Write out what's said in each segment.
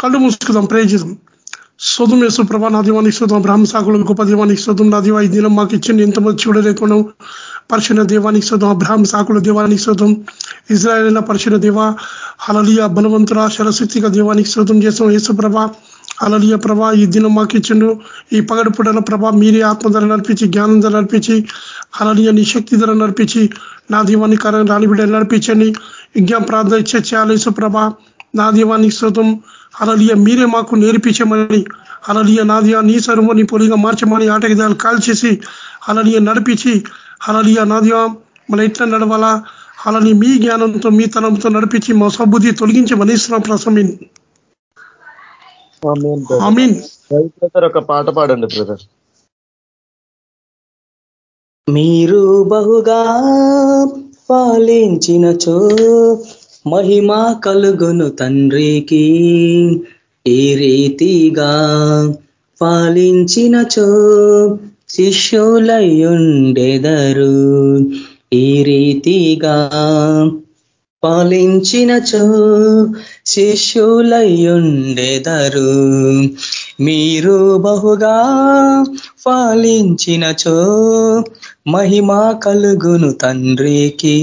కళ్ళు మూసుకుందాం ప్రే చేద్దాం. శోధం వేసు ప్రభా నా దీవానికి శోధం బ్రహ్మ సాకులు గొప్ప దీవానికి శోధం నా దీవా ఈ దినం మాకు ఇచ్చింది ఎంతమంది చూడలేకుండా పరిశున్న దేవానికి శోధం అబ్రాహ్మ సాకుల దేవానికి శోధం ఇజ్రాయల్ పరిశున్న దేవ హలలియ బలవంతుల శరశక్తిగా దేవానికి శోధం చేసాం యేసుప్రభ అలలియ ప్రభా ఈ దినం మాకు ఇచ్చిండు. ఈ పగడు పుడల ప్రభ మీరే ఆత్మధర నడిపించి జ్ఞానం ధర నడిపించి అలలియ నీ శక్తి ధర నడిపించి నా దీవాన్ని కరం రాణిబిడ్డలు నడిపించండి. విజ్ఞాన ప్రార్థన ఇచ్చే చేయాలి యేసుప్రభ నా దీవానికి శోతం అలలియ మీరే మాకు నేర్పించమని. అలలియ నాదియా నీ సరువు నీ పొలిగా మార్చమని ఆటగిదాలు కాల్చేసి అలలియ నడిపించి. అలలియ నాదియా మన ఎట్లా నడవాలా? అలాని మీ జ్ఞానంతో మీ తనంతో నడిపించి మా సబ్బుద్ధి తొలగించమని ఇస్తున్నాం ప్రసమీన్. ఒక పాట పాడండి బ్రదర్. మీరు బహుగా పాలించినచో మహిమ కలుగును తండ్రికి. ఈ రీతిగా పాలించినచో శిష్యులయ్యుండెదరు. ఈ రీతిగా పాలించినచో శిష్యులయ్యుండెదరు. మీరు బహుగా పాలించినచో మహిమ కలుగును తండ్రికి.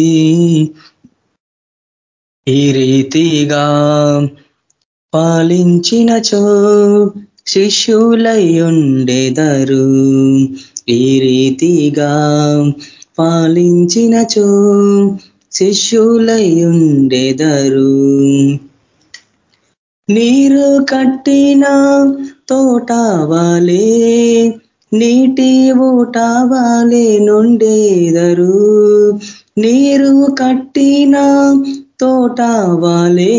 ఈ రీతిగా పాలించినచో శిష్యులయ్యుండెదరు. ఈ రీతిగా పాలించినచో శిష్యులయ్యుండెదరు. నీరు కట్టిన తోటవాలే నీటి ఊటవాలే నుండేదరు. నీరు కట్టిన తోటవాలే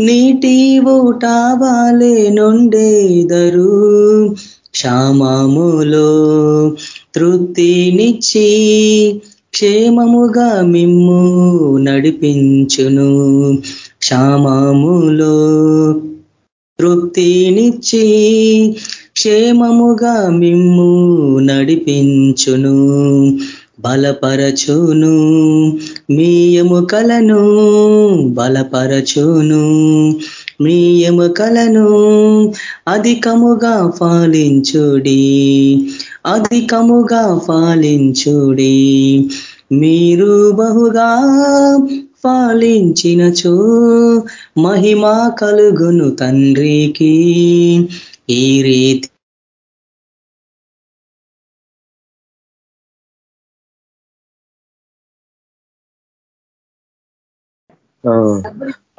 నీటి ఊటావాలే నుండేదరు క్షామములో తృప్తినిచ్చి క్షేమముగా మిమ్ము నడిపించును. క్షామములో తృప్తినిచ్చి క్షేమముగా మిమ్ము నడిపించును. బలపరచును. మీ ఎముకలను బలపరచును. మీ ఎముకలను అధికముగా ఫాలించుడి. అధికముగా పాలించుడి మీరు బహుగా ఫాలించినచో మహిమ కలుగును తండ్రికి. ఈ రీతి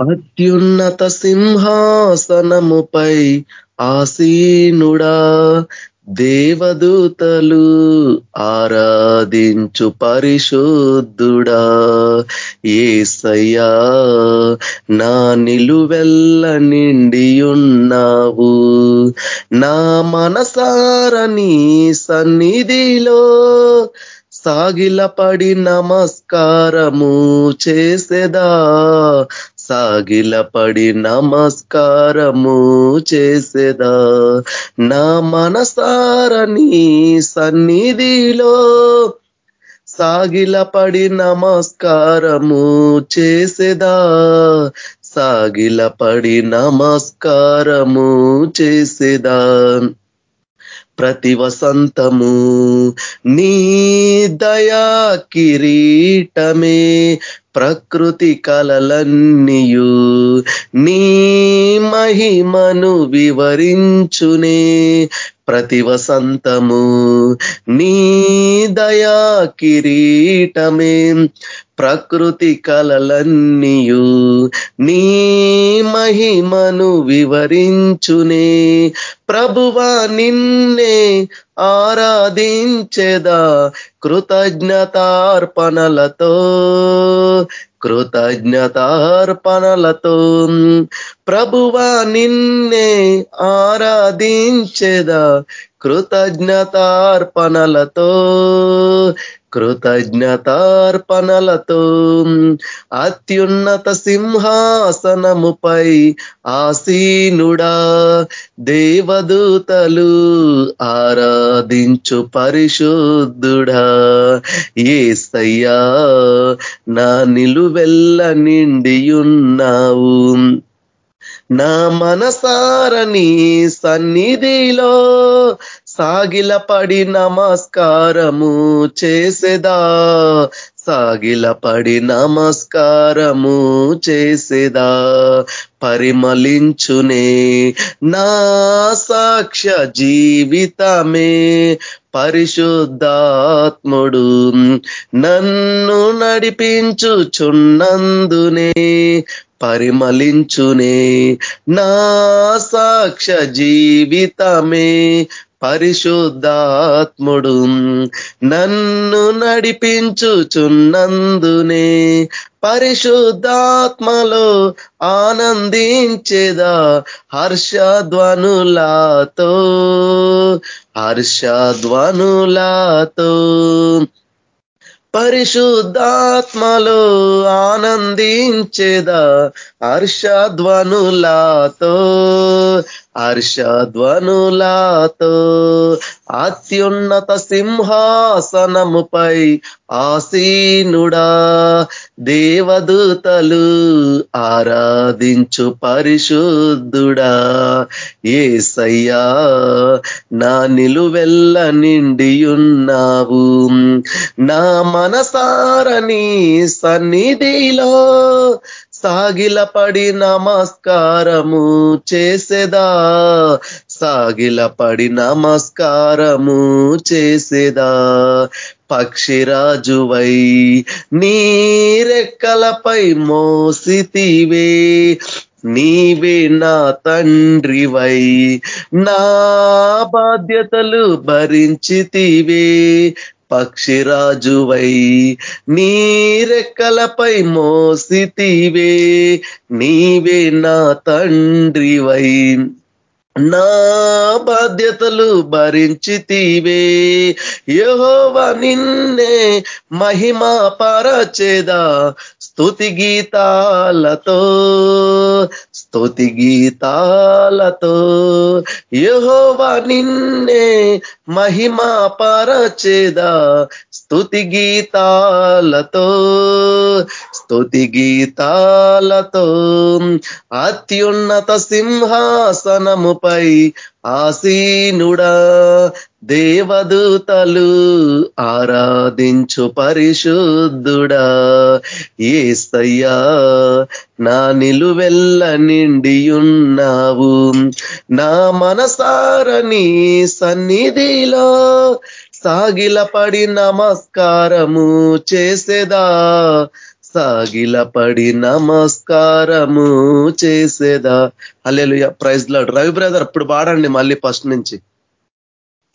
అత్యున్నత సింహాసనముపై ఆసీనుడా దేవదూతలు ఆరాధించు పరిశుద్ధుడా. ఏసయ్యా నా నిలువెల్ల నిండియున్నావు. నా మనసారని సన్నిధిలో సాగిలపడి నమస్కారము చేసేదా? సాగిలపడి నమస్కారము చేసేదా? నా మనసారని సన్నిధిలో సాగిలపడి నమస్కారము చేసేదా? సాగిలపడి నమస్కారము చేసేదా? ప్రతి వసంతము నీ దయా కిరీటమే. ప్రకృతి కలలన్నీయు నీ మహిమను వివరించునే. ప్రతి వసంతము నీ దయా కిరీటమే. ప్రకృతి కలలన్నీయు నీ మహిమను వివరించునే. ప్రభువా నిన్నే ఆరాధించెదా కృతజ్ఞతార్పణలతో. కృతజ్ఞతార్పణలతో ప్రభువా నిన్నే ఆరాధించేదా. కృతజ్ఞతార్పణలతో కృతజ్ఞతార్పణలతో అత్యున్నత సింహాసనముపై ఆసీనుడా దేవదూతలు ఆరాధించు పరిశుద్ధుడా. ఏసయ్యా నా నిలువెల్ల నిండియున్నావు. నా మనసారని సన్నిధిలో సాగిలపడి నమస్కారము చేసేదా? సాగిలపడి నమస్కారము చేసేదా? పరిమళించునే నా సాక్ష్య జీవితమే పరిశుద్ధాత్ముడు నన్ను నడిపించుచున్నందునే పరిమళించునే నా సాక్ష జీవితమే. పరిశుద్ధాత్ముడు నన్ను నడిపించుచున్నందునే పరిశుద్ధాత్మలో ఆనందించేదా హర్షధ్వనులాతో హర్షధ్వనులాతో. పరిశుద్ధాత్మలో ఆనందించేదా హర్షధ్వనులాతో హర్షధ్వనులాతో అత్యున్నత సింహాసనముపై ఆసీనుడా. దేవదూతలు ఆరాధించు పరిశుద్ధుడా. ఏసయ్యా నా నిలువెల్ల నిండియున్నావు. నా మనసారని సన్నిధిలో సాగిలపడి నమస్కారము చేసేదా? సాగిలపడి నమస్కారము చేసేదా? పక్షిరాజువై నీరెక్కలపై మోసితివే. నీవే నా తండ్రివై. నా బాధ్యతలు భరించితివే. పక్షిరాజువై నీరెక్కలపై మోసితివే నీవే నా తండ్రివై. నా బాధ్యతలు భరించితివే. యహోవ నిన్నే మహిమ పరచేదా స్థుతి గీతాలతో స్థుతి గీతాలతో యహోవా నిన్నే మహిమ పరచేదా. స్తుతి గీతాలతో స్తుతి గీతాలతో అత్యున్నత సింహాసనముపై ఆసీనుడా దేవదూతలు ఆరాధించు పరిశుద్ధుడా. ఏస్తయ్యా నా నిలువెల్ల నిండియున్నావు నా మనసారని సన్నిధిలో సాగిలపడి నమస్కారము చేసేదా? సాగిలపడి నమస్కారము చేసేదా? Hallelujah praise లాడు. రవి బ్రదర్ ఇప్పుడు పాడండి మళ్ళీ ఫస్ట్ నుంచి.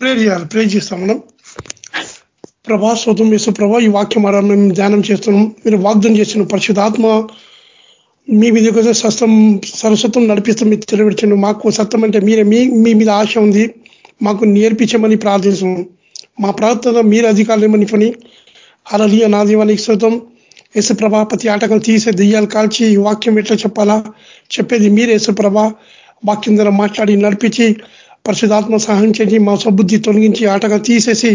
ప్రేర్ చేయాలి ప్రేర్ చేస్తాం మనం. ప్రభా శోతం వేసు ప్రభా ఈ వాక్యం ఆరా మేము ధ్యానం చేస్తున్నాం. మీరు వాగ్దం చేసిన పరిశుధాత్మ మీ మీద కోసం సస్తం సరస్వతం నడిపిస్తాం మీరు తెలియవచ్చాను మాకు సత్యం అంటే మీరే మీ మీ మీద ఆశ ఉంది. మాకు నేర్పించమని ప్రార్థిస్తున్నాం. మా ప్రార్థన మీరు అధికారులు ఏమని పని? అలలియ నా దీవానికి శోతం యేసుప్రభ ప్రతి ఆటకం తీసే దెయ్యాలు కాల్చి ఈ వాక్యం ఎట్లా చెప్పాలా? చెప్పేది మీరు యేసుప్రభ. వాక్యం ద్వారా మాట్లాడి నడిపించి పరిశుధాత్మ సహాయం చేసి మా సబుద్ధి తొలగించి ఆటగా తీసేసి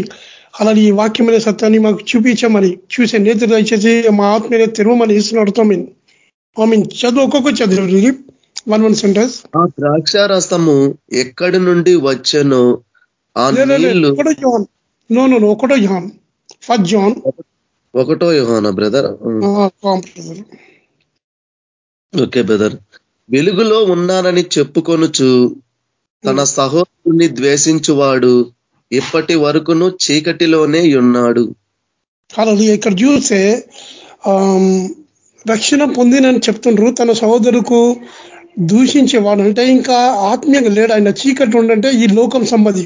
అలాగే ఈ వాక్యమైన సత్యాన్ని మాకు చూపించమని చూసే నేత దయచేసి మా ఆత్మీయ తెరవమని ఇస్తున్నాడుతో మీన్ ఐ మీన్ చదువు ఒక్కొక్క చదువు వన్ వన్ సెంటెన్స్ ఆ ద్రాక్షారసము ఎక్కడి నుండి వచ్చనో ఆ నీళ్ళు నో నో ఒకటో జాన్ ఫస్ట్ జాన్ ఒకటో యోహానా బ్రదర్. ఓకే బ్రదర్ వెలుగులో ఉన్నానని చెప్పుకొనుచు తన సహోదరుని ద్వేషించువాడు ఇప్పటి వరకును చీకటిలోనే ఉన్నాడు. అలా ఇక్కడ చూస్తే రక్షణ పొందినని చెప్తుండ్రు. తన సహోదరుకు దూషించేవాడు. అంటే ఇంకా ఆత్మీయంగా లేడు. ఆయన చీకటి ఉండంటే ఈ లోకం సంబంధి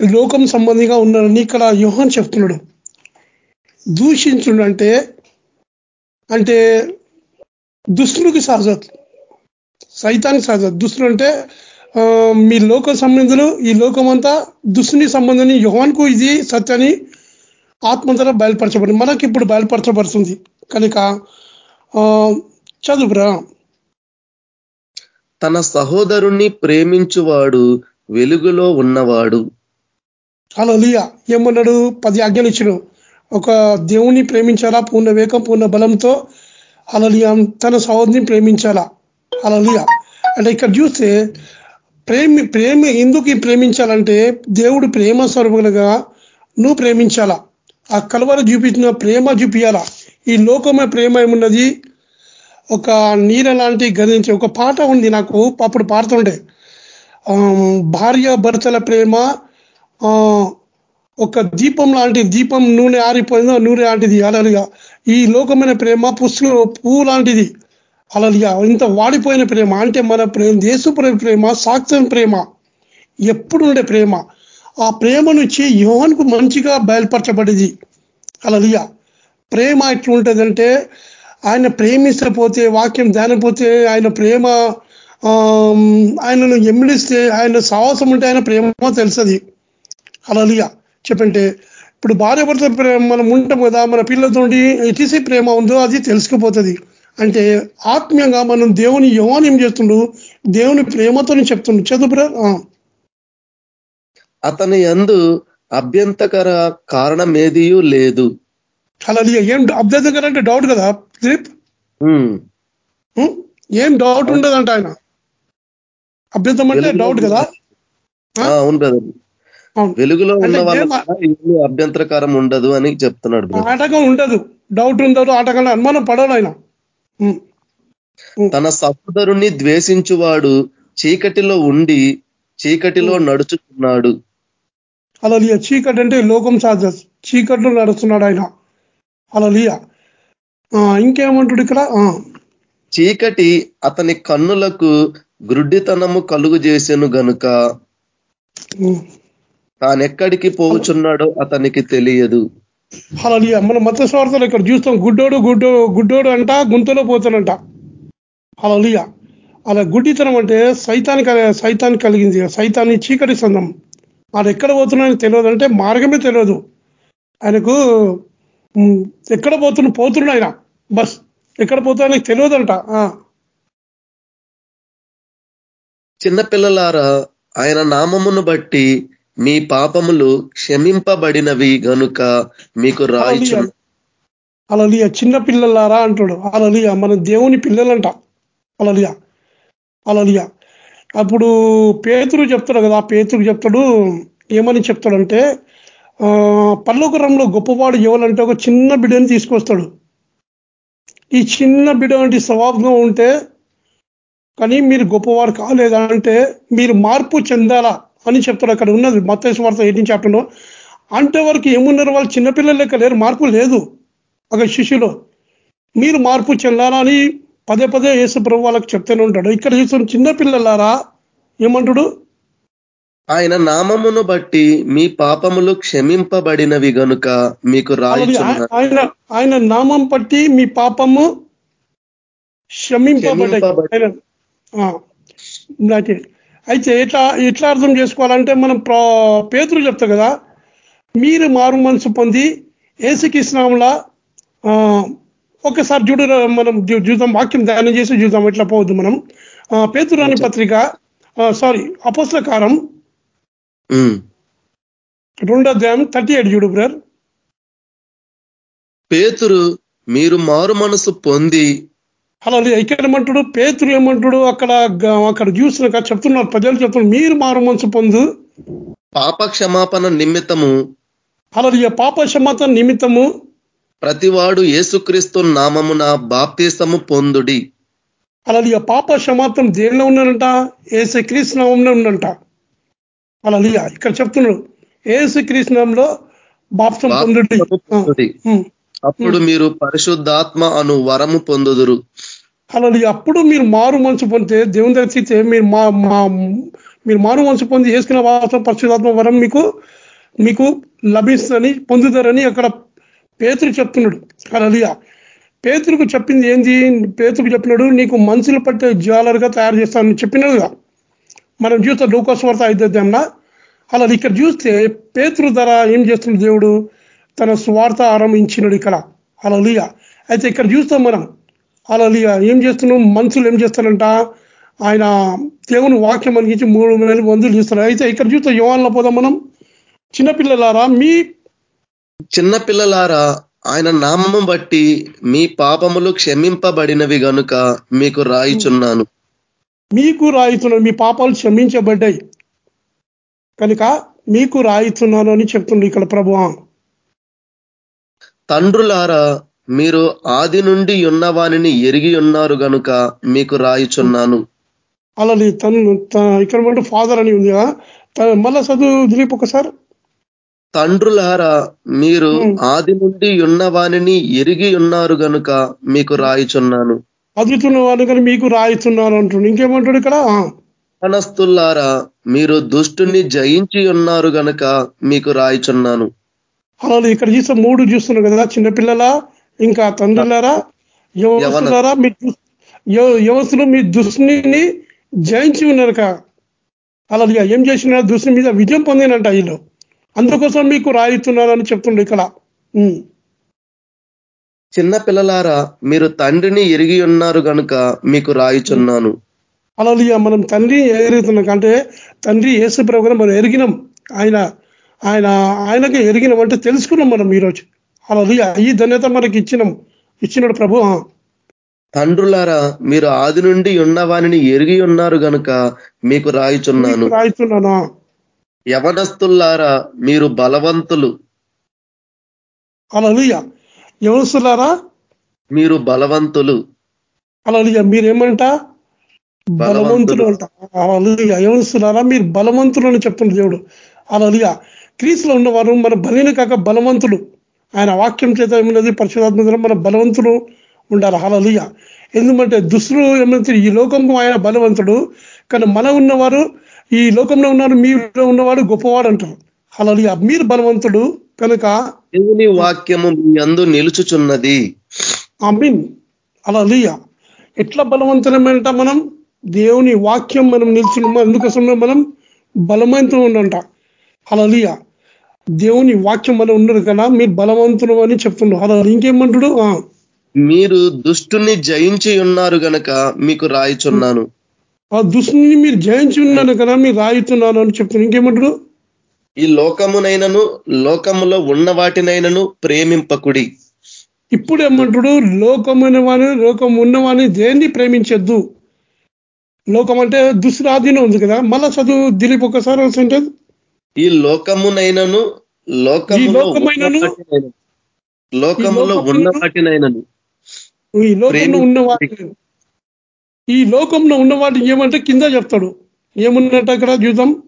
లోకం సంబంధిగా ఉన్నాడని ఇక్కడ యోహన్ చెప్తున్నాడు. దూషించుడు అంటే అంటే దుస్తులకు సహజత్ సైతానికి సహజత్ దుస్తులు అంటే మీ లోక సంబంధులు ఈ లోకం అంతా దుస్తుని సంబంధించి యోహాన్కు ఇది సత్యాన్ని ఆత్మంతటా బయలుపరచబడి మనకి ఇప్పుడు బయలుపరచబడుతుంది. కనుక చదువురా. తన సహోదరుణ్ణి ప్రేమించువాడు వెలుగులో ఉన్నవాడు. అలా లియా ఏమన్నాడు? పది ఆజ్ఞలు ఇచ్చిన ఒక దేవుణ్ణి ప్రేమించాలా? పూర్ణ వేగం పూర్ణ బలంతో అలలియా తన సహోదరిని ప్రేమించాలా? అలలియా అంటే ఇక్కడ చూస్తే ప్రేమి ప్రేమ ఎందుకు ప్రేమించాలంటే దేవుడు ప్రేమ స్వరూపులుగా నువ్వు ప్రేమించాలా? ఆ కలవరు చూపించిన ప్రేమ చూపించాలా ఈ లోకమే ప్రేమ ఏమున్నది? ఒక నీర లాంటి గదించి ఒక పాట ఉంది నాకు అప్పుడు పాడుతుండే భార్య భర్తల ప్రేమ ఒక దీపం లాంటి దీపం నూనె ఆరిపోయిందో నూనె లాంటిది అలలుగా. ఈ లోకమైన ప్రేమ పుస్తకం పువ్వు లాంటిది అలలుగా. ఇంత వాడిపోయిన ప్రేమ అంటే మన ప్రేమ దేశ ప్రేమ సాక్ష్యం ప్రేమ ఎప్పుడు ఉండే ప్రేమ. ఆ ప్రేమ నుంచి యోహన్కు మంచిగా బయలుపరచబడింది. అలలుగా. ప్రేమ ఎట్లా ఉంటుందంటే ఆయన ప్రేమించకపోతే వాక్యం ధ్యానపోతే ఆయన ప్రేమ ఆయనను ఎమ్మిడిస్తే ఆయన సాహసం ఉంటే ఆయన ప్రేమ తెలుసది అలలియా. చెప్పంటే ఇప్పుడు భార్య భర్త ప్రేమ మనం ఉంటాం కదా మన పిల్లలతోటి ఎటిసి ప్రేమ ఉందో అది తెలుసుకుపోతుంది. అంటే ఆత్మీయంగా మనం దేవుని యోని ఏం చేస్తుండు దేవుని ప్రేమతో చెప్తుండు. చదువురా అతని యందు అభ్యంతకర కారణం ఏదియూ లేదు. అలలియా ఏం అభ్యర్థకర అంటే డౌట్ కదా దిలీప్? ఏం డౌట్ ఉండదంట ఆయన. అభ్యంతరం అంటే డౌట్ కదా? అవును వెలుగులో ఉన్న వాళ్ళ అభ్యంతరకారం ఉండదు అని చెప్తున్నాడు ఆటకం ఉండదు. డౌట్ ఉండదు ఆటకంలో అనుమానం పడడు ఆయన. తన సహోదరుని ద్వేషించువాడు చీకటిలో ఉండి చీకటిలో నడుచుకున్నాడు. అలా చీకటి అంటే లోకం సాధ చీకట్లో నడుస్తున్నాడు ఆయన. అలా ఇంకేమంటాడు ఇక్కడ? చీకటి అతని కన్నులకు గ్రుడ్డితనము కలుగు చేసెను గనుక. తానెక్కడికి పోచున్నాడో అతనికి తెలియదు. అలా మన మత స్వార్థలు ఇక్కడ చూస్తాం గుడ్డోడు గుడ్డో గుడ్డోడు అంట గుంతలో పోతానంట. అలా అలా గుడ్డితనం అంటే సైతానికి సైతాన్ని కలిగింది. సైతాన్ని చీకటి సందం వాడు ఎక్కడ పోతున్నాడని తెలియదు. అంటే మార్గమే తెలియదు. ఆయనకు ఎక్కడ పోతున్నా పోతున్నాడు ఆయన. బస్ ఎక్కడ పోతున్నా ఆయనకు తెలియదంట. చిన్నపిల్లలారా ఆయన నామమును బట్టి మీ పాపములు క్షమింపబడినవి గనుక మీకు రాయిచు అలలియ చిన్న పిల్లలారా అంటాడు అలలియ మన దేవుని పిల్లలంట. అలలియ అలలియ అప్పుడు పేతురు చెప్తాడు కదా. ఆ పేతురు చెప్తాడు. ఏమని చెప్తాడంటే ఆ, పర్లోకరంలో గొప్పవాడు ఎవరంటే ఒక చిన్న బిడ్డని తీసుకొస్తాడు. ఈ చిన్న బిడ్డ వంటి స్వభావం ఉంటే కానీ మీరు గొప్పవారు కాలేదా అంటే మీరు మార్పు చెందాలా? అని చెప్తాడు. అక్కడ ఉన్నది మత్తయి వార్త ఎయిటీన్ చాప్టర్లో. అంటే వరకు ఏమున్నారు వాళ్ళు? చిన్నపిల్లలు లెక్క లేరు. మార్పు లేదు ఒక శిష్యులో. మీరు మార్పు చెందాలని పదే పదే యేసు ప్రభు వాళ్ళకి చెప్తూనే ఉంటాడు. ఇక్కడ చూస్తున్న చిన్న పిల్లలారా ఏమంటాడు? ఆయన నామమును బట్టి మీ పాపములు క్షమింపబడినవి గనుక మీకు రాయిచున్న ఆయన ఆయన నామం పట్టి మీ పాపము క్షమింపబడ్డాయి. అయితే ఎట్లా ఎట్లా అర్థం చేసుకోవాలంటే మనం పేతురు చెప్తా కదా మీరు మారు మనసు పొంది ఏసుకృష్ణంలా ఒకసారి చూడు మనం చూద్దాం వాక్యం ధ్యానం చేసి చూద్దాం ఎట్లా పోవద్దు మనం. ఆ, పేతురు అనే పత్రిక సారీ అపోస్లకారం. రెండో అధ్యాయం థర్టీ ఎయిట్ చూడు బ్రర్ పేతురు మీరు మారు మనసు పొంది అలా ఇక్కడ ఏమంటాడు? పేతురు ఏమంటాడు? అక్కడ అక్కడ చూసిన చెప్తున్నారు ప్రజలు చెప్తున్నారు మీరు మారు మనసు పొందు. పాప క్షమాపణ నిమిత్తము. అలా పాప క్షమత నిమిత్తము. ప్రతివాడు యేసుక్రీస్తు నామమున బాప్తీసము పొందుడి. అలా పాప క్షమాత్రం దేనిలో ఉన్నాడంట ఏసు క్రీస్తునామంలో ఉందంట అలా ఇక్కడ చెప్తున్నాడు ఏసు క్రీస్తునామంలో బాప్సం పొందుడి. బాప్తిసము పొందుడి. ఉమ్. అప్పుడు మీరు పరిశుద్ధాత్మ అను వరము పొందుదురు. అలా అప్పుడు మీరు మారు మనసు పొందితే దేవుని దగ్గర తీస్తే మీరు మా మా- మీరు మారు మనసు పొంది వేసుకున్న వాసం పరిశుధాత్మ వరం మీకు మీకు లభిస్తుందని పొందుతారని అక్కడ పేతురు చెప్తున్నాడు. అలలియా పేతురుకు చెప్పింది ఏంది? పేతురుకు చెప్పినాడు నీకు మనుషులు పట్టే జ్వాలర్గా తయారు చేస్తానని చెప్పినాడుగా మనం చూస్తే లూకోస్వార్త ఐదోధ్యంలో అలా ఇక్కడ చూస్తే పేతురు ధర ఏం చేస్తున్నాడు దేవుడు? తన స్వార్థ ఆరంభించినాడు ఇక్కడ. అలలియా అయితే ఇక్కడ చూస్తాం మనం అలలియ. ఏం చేస్తున్నాం మనుషులు ఏం చేస్తారంట? ఆయన దేవుని వాక్యం అనిపించి మూడు వేల మందులు చూస్తారు అయితే ఇక్కడ చూస్తే యువాన్లో పోదాం మనం. చిన్నపిల్లలారా మీ చిన్న పిల్లలారా ఆయన నామము బట్టి మీ పాపములు క్షమింపబడినవి గనుక మీకు రాయిచున్నాను. మీకు రాయితున్నాను మీ పాపాలు క్షమించబడ్డాయి. కనుక మీకు రాయితున్నాను అని చెప్తుండ్రు ఇక్కడ ప్రభు తండ్రులారా మీరు ఆది నుండి ఉన్నవానిని ఎరిగి ఉన్నారు గనుక మీకు రాయిచున్నాను. అలా తను ఇక్కడ అంటే ఫాదర్ అని ఉంది కదా మళ్ళా చదువు దిలీప్ ఒకసారి. తండ్రులారా మీరు. ఆది నుండి ఉన్నవానిని ఎరిగి ఉన్నారు గనుక మీకు రాయిచున్నాను. అదుతున్న వాళ్ళు కానీ మీకు రాయిస్తున్నాను అంటుండు. ఇంకేమంటాడు ఇక్కడ? ఆ, యవనస్తులారా మీరు దుష్టుని జయించి ఉన్నారు గనుక మీకు రాయిచున్నాను. అలా ఇక్కడ చూస్తే మూడు చూస్తున్నాం కదా చిన్నపిల్లల ఇంకా తండ్రులారా యవనస్తులారా మీ దు- యవ- యవనస్తులు మీ దుష్టుని జయించి ఉన్నారు అలా ఏం చేసిన దుష్టుని మీద విజయం పొందినంట వీళ్ళు. అందుకోసం మీకు రాయిస్తున్నారని చెప్తుండ్రు ఇక్కడ. చిన్న పిల్లలారా మీరు తండ్రిని ఎరిగి ఉన్నారు గనుక మీకు రాయిచున్నాను. అలా మనం తండ్రి ఎరుగుతున్నాం. అంటే తండ్రి యేసు ప్రభు కూడా మనం ఎరిగినాం. ఆయన ఆయన ఆయనకి ఎరిగినాం అంటే తెలుసుకున్నాం మనం ఈరోజు. అలా ఈ ధన్యత మనకి ఇచ్చినాం. ఇచ్చినాడు ప్రభు. తండ్రులారా మీరు ఆది నుండి ఉన్నవానిని ఎరిగి ఉన్నారు గనుక మీకు రాయిచున్నాను. మీకు రాయిస్తున్నానా యవనస్తులారా మీరు బలవంతులు. అలా ఎవరుస్తున్నారా మీరు బలవంతులు. అలా మీరేమంట? బలవంతులు అంట. అలా ఎవరుస్తున్నారా మీరు బలవంతులు అని చెప్తున్నారు దేవుడు. అలా క్రీస్తులో ఉన్నవారు మన బలిని కాక బలవంతులు. ఆయన వాక్యం చేత ఏమున్నది? పరిశుధాత్మ మన బలవంతులు ఉండాలి. హలలియ ఎందుకంటే దుస్తులు ఏమంటే ఈ లోకంలో ఆయన బలవంతుడు. కానీ మన ఉన్నవారు ఈ లోకంలో ఉన్నారు మీలో ఉన్నవాడు గొప్పవాడు అంటారు. హలలియ మీరు బలవంతుడు కనుక దేవుని వాక్యము మీ అందు నిలుచుచున్నది. మీన్ అలా ఎట్లా బలవంతమేంట మనం? దేవుని వాక్యం మనం నిల్చున్నాము అందుకోసం మనం బలవంతం ఉండంట అలా దేవుని వాక్యం మనం ఉండరు కదా మీరు బలవంతులు అని చెప్తుండ్రు. అలా ఇంకేమంటాడు? మీరు దుష్టుని జయించి ఉన్నారు గనక మీకు రాయిచున్నాను. ఆ దుష్టుని మీరు జయించి ఉన్నాను కదా మీరు రాయితున్నాను అని చెప్తున్నారు ఇంకేమంటాడు? ఈ లోకమునైనను లోకములో ఉన్న వాటినైనను ప్రేమింపకుడి. ఇప్పుడు ఏమంటాడు లోకమైన వాని లోకం ఉన్నవాని దేన్ని ప్రేమించొద్దు? లోకం అంటే దుస్రాధీనం ఉంది కదా మళ్ళా చదువు దిలీప్ ఒకసారి వస్తుంటే ఈ లోకమునైనను లోకములో లోకములో ఈ ఉన్న వాటినైనను ఈ లోకంలో. ఉన్న వాటిని ఈ లోకంలో ఉన్న వాటిని ఏమంటే కింద చెప్తాడు. ఏమున్నట్టు అక్కడ చూద్దాం.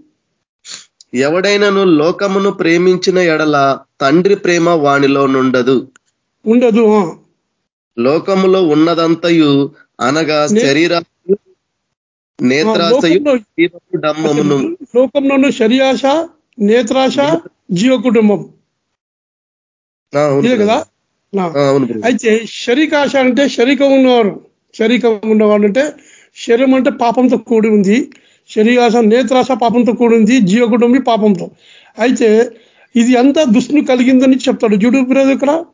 ఎవడైనను లోకమును ప్రేమించిన ఎడల తండ్రి ప్రేమ వానిలో నుండదు. ఉండదు. లోకములో ఉన్నదంతయు అనగా నే- శరీరాశయు నేత్రాశయు లోకంలో జీవపు డమ్మమును లోకంలో ఉన్న శరీరాశ నేత్రాశ జీవ కుటుంబం ఇదే కదా. అయితే శరీకాశ అంటే శరీరం ఉన్నవారు. శరీరం ఉన్నవాడు అంటే శరీరం అంటే పాపంతో కూడి ఉంది. శరీరాశ నేత్రాశ పాపంతో కూడి ఉంది. జీవ కుటుంబి పాపంతో. అయితే ఇది అంతా దుష్టుని కలిగిందని చెప్తాడు. జుడు ఇక్కడ.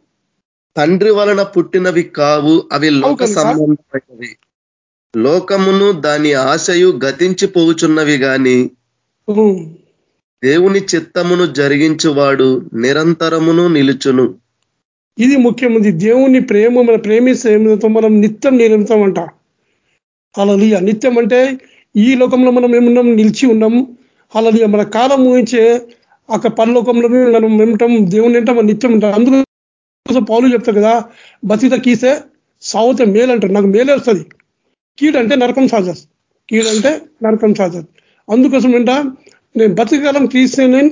తండ్రి వలన పుట్టినవి కావు. అవి లోక? సంబంధమైనవి. లోకమును దాని ఆశయు గతించిపోవుచున్నవి గాని. దేవుని చిత్తమును జరిగించువాడు నిరంతరమును నిలుచును. ఇది ముఖ్యమైనది దేవుని ప్రేమ మన ప్రేమిస్తే మనం నిత్యం నిరంతరం అంట అలలియ నిత్యం అంటే ఈ లోకంలో మనం ఏమున్నాం? నిలిచి ఉన్నాం. అలలియ మన కాలం ఊహించే అక్కడ పరలోకంలో మనం ఏమిటాం దేవుని అంటే మనం నిత్యం ఉంటాం. అందుకోసం పౌలు చెప్తారు కదా బతిత కీసే సావుతే మేలు అంటారు నాకు మేలే వస్తుంది. కీడంటే నరకం సాజస్. కీడంటే నరకం సాజస్. అందుకోసం ఏంట నేను బతికాలం తీస్తే నేను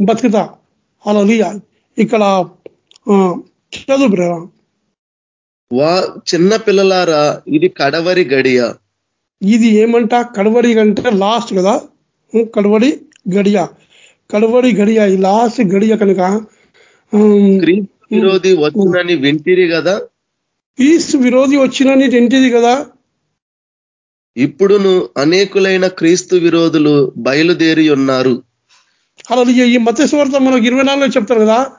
బతుకుతా. అలలియ ఇక్కడ చదువు వా చిన్న పిల్లలారా ఇది కడవరి గడియ. ఇది ఏమంట కడవడి అంటే లాస్ట్ కదా? కడవడి గడియ. కడవడి గడియ ఈ లాస్ట్ గడియ కనుక విరోధి వచ్చునని వింటిరి కదా? పీస్ విరోధి వచ్చినని ఏంటిది కదా? ఇప్పుడును అనేకులైన క్రీస్తు విరోధులు బయలుదేరి ఉన్నారు. అలా ఈ మత్స్యవార్త మనకు ఇరవై నాలుగులో చెప్తారు కదా?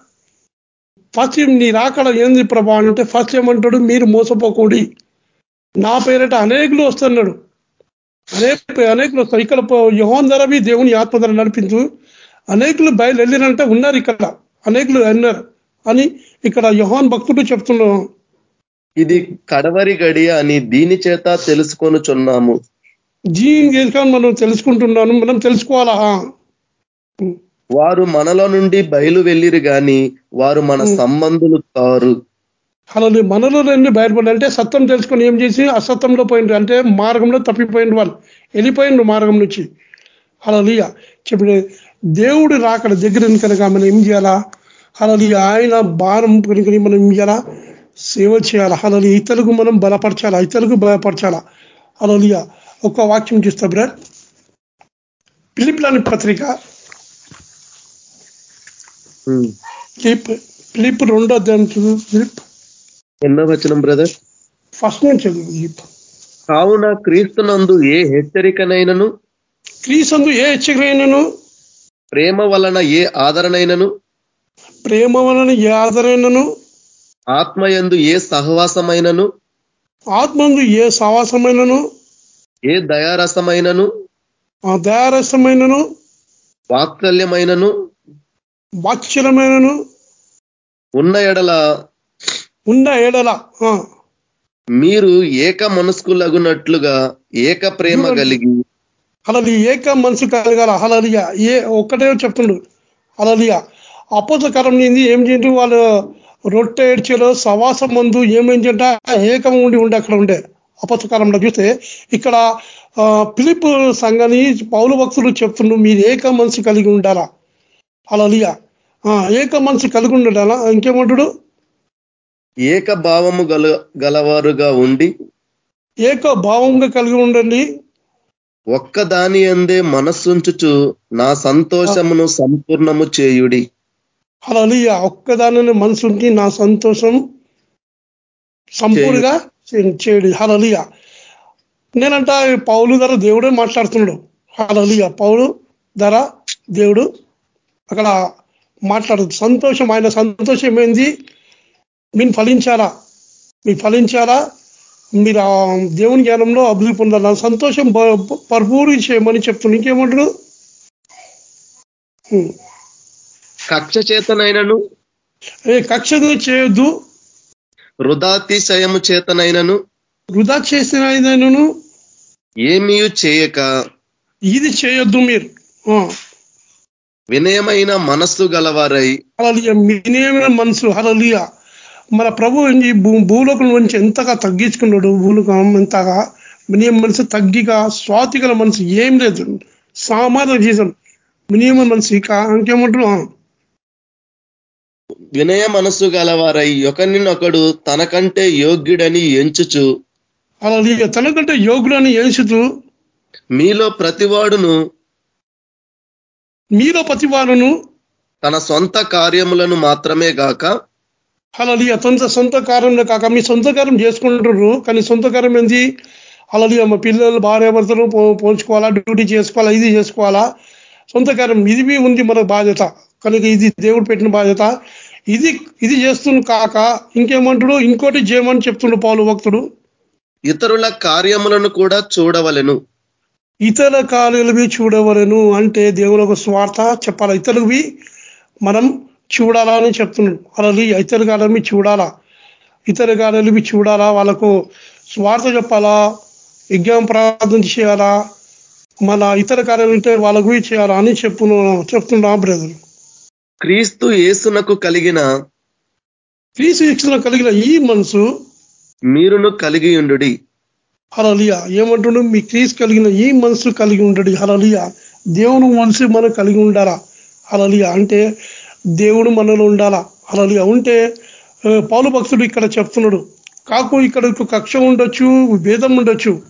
ఫస్ట్ నీ రాకడ ఏంది ప్రభా అంటే ఫస్ట్ ఏమంటాడు మీరు మోసపోకూడి. నా పేరిట అనేకులు వస్తున్నాడు. అనేక అనేకులు వస్తారు ఇక్కడ యోహన్ ధరవి దేవుని ఆత్మ ధర నడిపించు. అనేకులు బయలు వెళ్ళినంటే ఉన్నారు ఇక్కడ. అనేకులు అన్నారు అని ఇక్కడ యోహాన్ భక్తుడు చెప్తున్నాం ఇది కడవరి గడియ అని దీని చేత తెలుసుకొనుచున్నాము. చేసుకొని మనం తెలుసుకుంటున్నాను మనం తెలుసుకోవాలా? వారు మనలో నుండి బయలు వెళ్ళిరు గాని వారు మన సంబంధులు కారు. అలా మనలో నుండి బయటపడి అంటే సత్యం తెలుసుకొని ఏం చేసి అసత్యంలో పోయిండ్రు అంటే మార్గంలో తప్పిపోయిండు వాళ్ళు. వెళ్ళిపోయిండ్రు మార్గం నుంచి. అలా చెప్పిన దేవుడు రాకడ దగ్గర కనుక మనం ఏం చేయాలా? అలా ఆయన భారం కనుక మనం ఏం చేయాలా? సేవ చేయాలా? అలా ఇతరులకు మనం బలపరచాలా? ఇతరులకు బలపరచాలా? అలా ఒక వాక్యం చూస్తా బ్రదర్. పిలిపిలాని పత్రిక. ఫిలిప్ రెండో అధ్యాయం ఫిలిప్. ఎన్నో వచనం బ్రదర్? ఫస్ట్ నుంచి చదువు కావున క్రీస్తునందు ఏ హెచ్చరికనైనను? క్రీసందు ఏ హెచ్చరికైనను ప్రేమ వలన ఏ ఆదరణైనను? ప్రేమ వలన ఏ ఆదరైనను ఆత్మయందు ఏ సహవాసమైనను? ఆత్మందు ఏ సవాసమైనను ఏ దయారసమైనను? ఆ దయారసమైనను? వాత్సల్యమైనను? వాత్సల్యమైనను? ఉన్న ఎడల? ఉన్న ఏడల ఆ, మీరు ఏక మనస్కులగునట్లుగా ఏక ప్రేమ కలిగి? అలలి ఏక మనసు కలగాల అలలియ ఏ ఒక్కటే చెప్తుండు. అలలియ అపోతకరం ఏంది? ఏం చేయండి వాళ్ళు? రొట్టె ఏడ్చేలో సవాసం ముందు ఏమైందంట ఏకం ఉండి ఉండే అక్కడ ఉండే. అపోతకాలంలో చూస్తే ఇక్కడ పిలుపు సంఘని పౌలు భక్తులు చెప్తుండ్రు మీరు ఏక మనసు కలిగి ఉండాలా? అలలియ. ఆ, ఏక మనసు కలిగి ఉండాలా? ఇంకేమంటాడు? ఏక భావము గల గలవారుగా ఉండి ఏక భావంగా కలిగి ఉండండి. ఒక్క దాని అందే మనస్సుంచుచు నా సంతోషమును సంపూర్ణము చేయుడి. అలలియ ఒక్కదానిని మనసు ఉండి నా సంతోషం సంపూర్ణంగా చేయడు హలలియ నేనంట పౌలు ధర దేవుడే మాట్లాడుతున్నాడు. హలలియ పౌలు ధర దేవుడు అక్కడ మాట్లాడు సంతోషం ఆయన సంతోషం ఏంది? మీరు ఫలించారా మీరు ఫలించారా మీరు దేవుని జ్ఞానంలో అభివృద్ధి పొందాలా? సంతోషం పరిపూర్తి చేయమని చెప్తుంది ఇంకేమంటాడు? కక్ష చేతనైనను? ఏ కక్షను చేయొద్దు. వృధాతిశయము చేతనైనను? వృధా చేసిన ఆయనను ఏమీ చేయక? ఇది చేయొద్దు మీరు. వినయమైన మనస్సు గలవారై? హల్లెలూయా. మినియమైన మనసు హలలియ మన ప్రభు భూలోకం నుంచి ఎంతగా తగ్గించుకున్నాడు? భూలోకం ఎంతగా మినియం మనసు తగ్గిగా? స్వాతిగల మనసు ఏం లేదు. సామాన్య జీతం మినియం మనసు ఇక ఇంకేమంటారు ఆ, వినయ మనస్సు గలవారై ఒకరినొకడు తనకంటే యోగ్యుడని ఎంచుచు. హల్లెలూయా తనకంటే యోగులని ఎంచుతూ మీలో ప్రతివాడును మీలో ప్రతివారును తన సొంత కార్యములను మాత్రమే గాక హలలియ సొంత సొంత కార్యంలో కాక మీ సొంత కార్యం చేసుకుంటారు కానీ సొంత కార్యం ఏంది? హలలియ మా పిల్లలు భార్య భర్తలు పో- పోల్చుకోవాలా డ్యూటీ చేసుకోవాలా ఇది చేసుకోవాలా? సొంత కార్యం ఇది మీ ఉంది మన బాధ్యత. కనుక ఇది దేవుడు పెట్టిన బాధ్యత. ఇది ఇది చేస్తుంది కాక ఇంకేమంటాడు? ఇంకోటి చేయమని చెప్తుండు పౌలు భక్తుడు. ఇతరుల కార్యములను కూడా చూడవలెను. ఇతర కార్యాలవి చూడవలను అంటే దేవుని ఒక స్వార్థ చెప్పాలా? ఇతరులవి మనం చూడాలా అని చెప్తున్నాడు అలాగే ఇతర కార్యాలవి చూడాలా? ఇతర కార్యాలవి చూడాలా? వాళ్ళకు స్వార్థ చెప్పాలా? యజ్ఞం ప్రార్థన చేయాలా? మన ఇతర కార్యాలు ఉంటే వాళ్ళకు చేయాలా అని చెప్పు చెప్తున్నా బ్రదర్. క్రీస్తు యేసునకు కలిగిన క్రీస్తు శిక్షణ కలిగిన ఈ మనసు మీరును కలిగి ఉండుడి. హలలియ ఏమంటుండు? మీ క్రీస్ కలిగిన ఈ మనసు కలిగి ఉండడు. హలలియ దేవుని మనసు మనం కలిగి ఉండాలా? హలలియ అంటే దేవుడు మనలో ఉండాలా? హలలియ ఉంటే పౌలు భక్తుడు ఇక్కడ చెప్తున్నాడు కాకు ఇక్కడ కక్ష ఉండొచ్చు భేదం ఉండొచ్చు.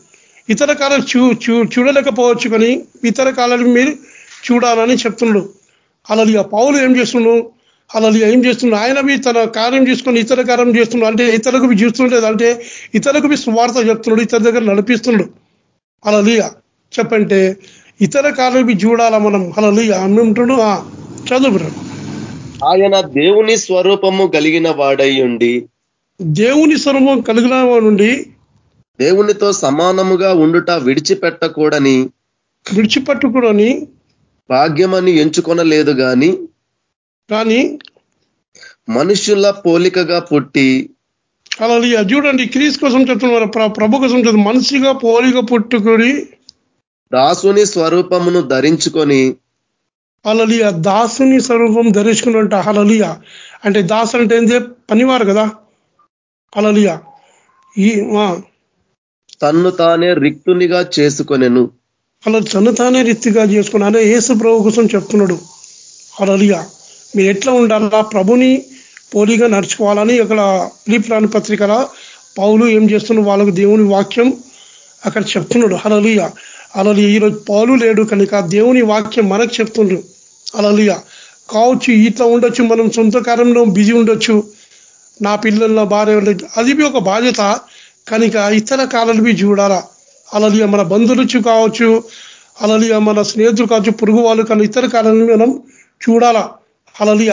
ఇతర కాలాలు చూ చూ- చూడలేకపోవచ్చు కానీ ఇతర కాలాలు మీరు చూడాలని చెప్తున్నాడు. అలలియ పౌలు ఏం చేస్తున్నాడు అలలియ ఏం చేస్తున్నాడు ఆయన మీ తన కార్యం చేసుకొని ఇతర కార్యం చేస్తున్నాడు అంటే ఇతరులకు మీ చూస్తుండలేదు అంటే ఇతరులకు మీ స్వార్థ చెప్తున్నాడు ఇతర దగ్గర నడిపిస్తున్నాడు అలలియ చెప్పంటే ఇతర కార్యం మీ చూడాలా మనం అలలియ అన్నుంటుడు చదువు. ఆయన దేవుని స్వరూపము కలిగిన వాడై ఉండి దేవుని స్వరూపం కలిగిన నుండి దేవునితో సమానముగా ఉండుట విడిచిపెట్టకూడని విడిచిపెట్టుకుని భాగ్యమని ఎంచుకొనలేదు గాని కానీ మనుషుల పోలికగా పుట్టి అలా చూడండి క్రీస్ కోసం చెప్తున్నారు ప్ర- ప్రభు కోసం చెప్తున్నారు మనిషిగా పోలిక పుట్టుకొని దాసుని స్వరూపమును ధరించుకొని హలలియ దాసుని స్వరూపం ధరించుకున్నట్ట హలలియ అంటే దాసు అంటే ఏంటి పనివారు కదా. హలలియ ఈ తన్ను తానే రిక్తునిగా చేసుకొనెను. అలా తను తానే రీతిగా చేసుకుని అనే యేసు ప్రభు కోసం చెప్తున్నాడు. అలలిగా మీరు ఎట్లా ఉండాలా? ప్రభుని పోలిగా నడుచుకోవాలని అక్కడ ఫిలిప్రాని పత్రికల పౌలు ఏం చేస్తున్నాడు? వాళ్ళకు దేవుని వాక్యం అక్కడ చెప్తున్నాడు. అలలియ. అలలి ఈరోజు పౌలు లేడు కనుక దేవుని వాక్యం మనకు చెప్తుండ్రు. అలలియ. కావచ్చు ఇట్లా ఉండొచ్చు మనం సొంత కార్యంలో బిజీ ఉండొచ్చు. నా పిల్లలు నా భార్య అది ఒక బాధ్యత కనుక ఇతర కాలాలు చూడాలా? అలలియ మన బంధువులు కావచ్చు అలలియ మన స్నేహితులు కావచ్చు పురుగు వాళ్ళు కానీ ఇతర కారణాలను మనం చూడాలా? అలలియ.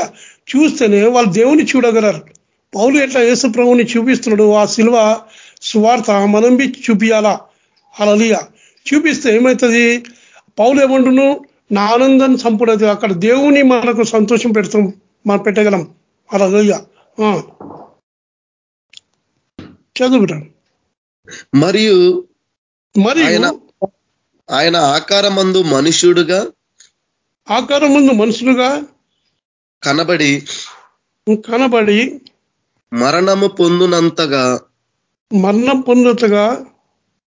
చూస్తేనే వాళ్ళు దేవుని చూడగలరు. పౌలు ఎట్లా యేసు ప్రభుని చూపిస్తున్నాడు? ఆ శిల్వ సువార్త మనం బి చూపియాలా? అలలియ. చూపిస్తే ఏమవుతుంది పౌలు ఏమంటును నా ఆనందం సంపూడది అక్కడ దేవుని మనకు సంతోషం పెడతాం మనం పెట్టగలం. అలలియ. చదువురా మరియు మరియు ఆయన ఆయన ఆకారమందు మనుష్యుడుగా ఆకారం ముందు మనుషులుగా కనబడి కనబడి మరణము పొందునంతగా మరణం పొందుతగా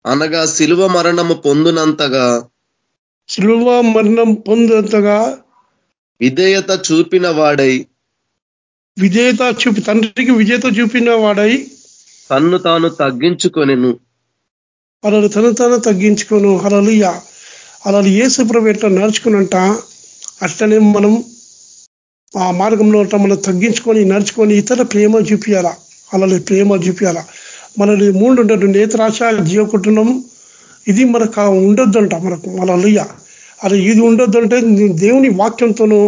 అనగా శిలువ మరణము పొందునంతగా శిలువ మరణం పొందుతగా విధేయత చూపిన వాడై విజేత చూపి తండ్రికి విజేత చూపిన వాడై తన్ను తాను తగ్గించుకొనెను. అలా తన తన తగ్గించుకోను. అలలియ అలా ఏసు ప్రభు ఎట్లా నడుచుకునంట అట్లనే మనం ఆ మార్గంలో మనం తగ్గించుకొని నడుచుకొని ఇతర ప్రేమ చూపించాలా అలా ప్రేమ చూపించాలా మనల్ని మూడు ఉండదు నేత్రాశ జీవకుటుంబం ఇది మనకు ఉండొద్దంట మనకు. మన అలా ఇది ఉండొద్దంటే దేవుని వాక్యంతోనూ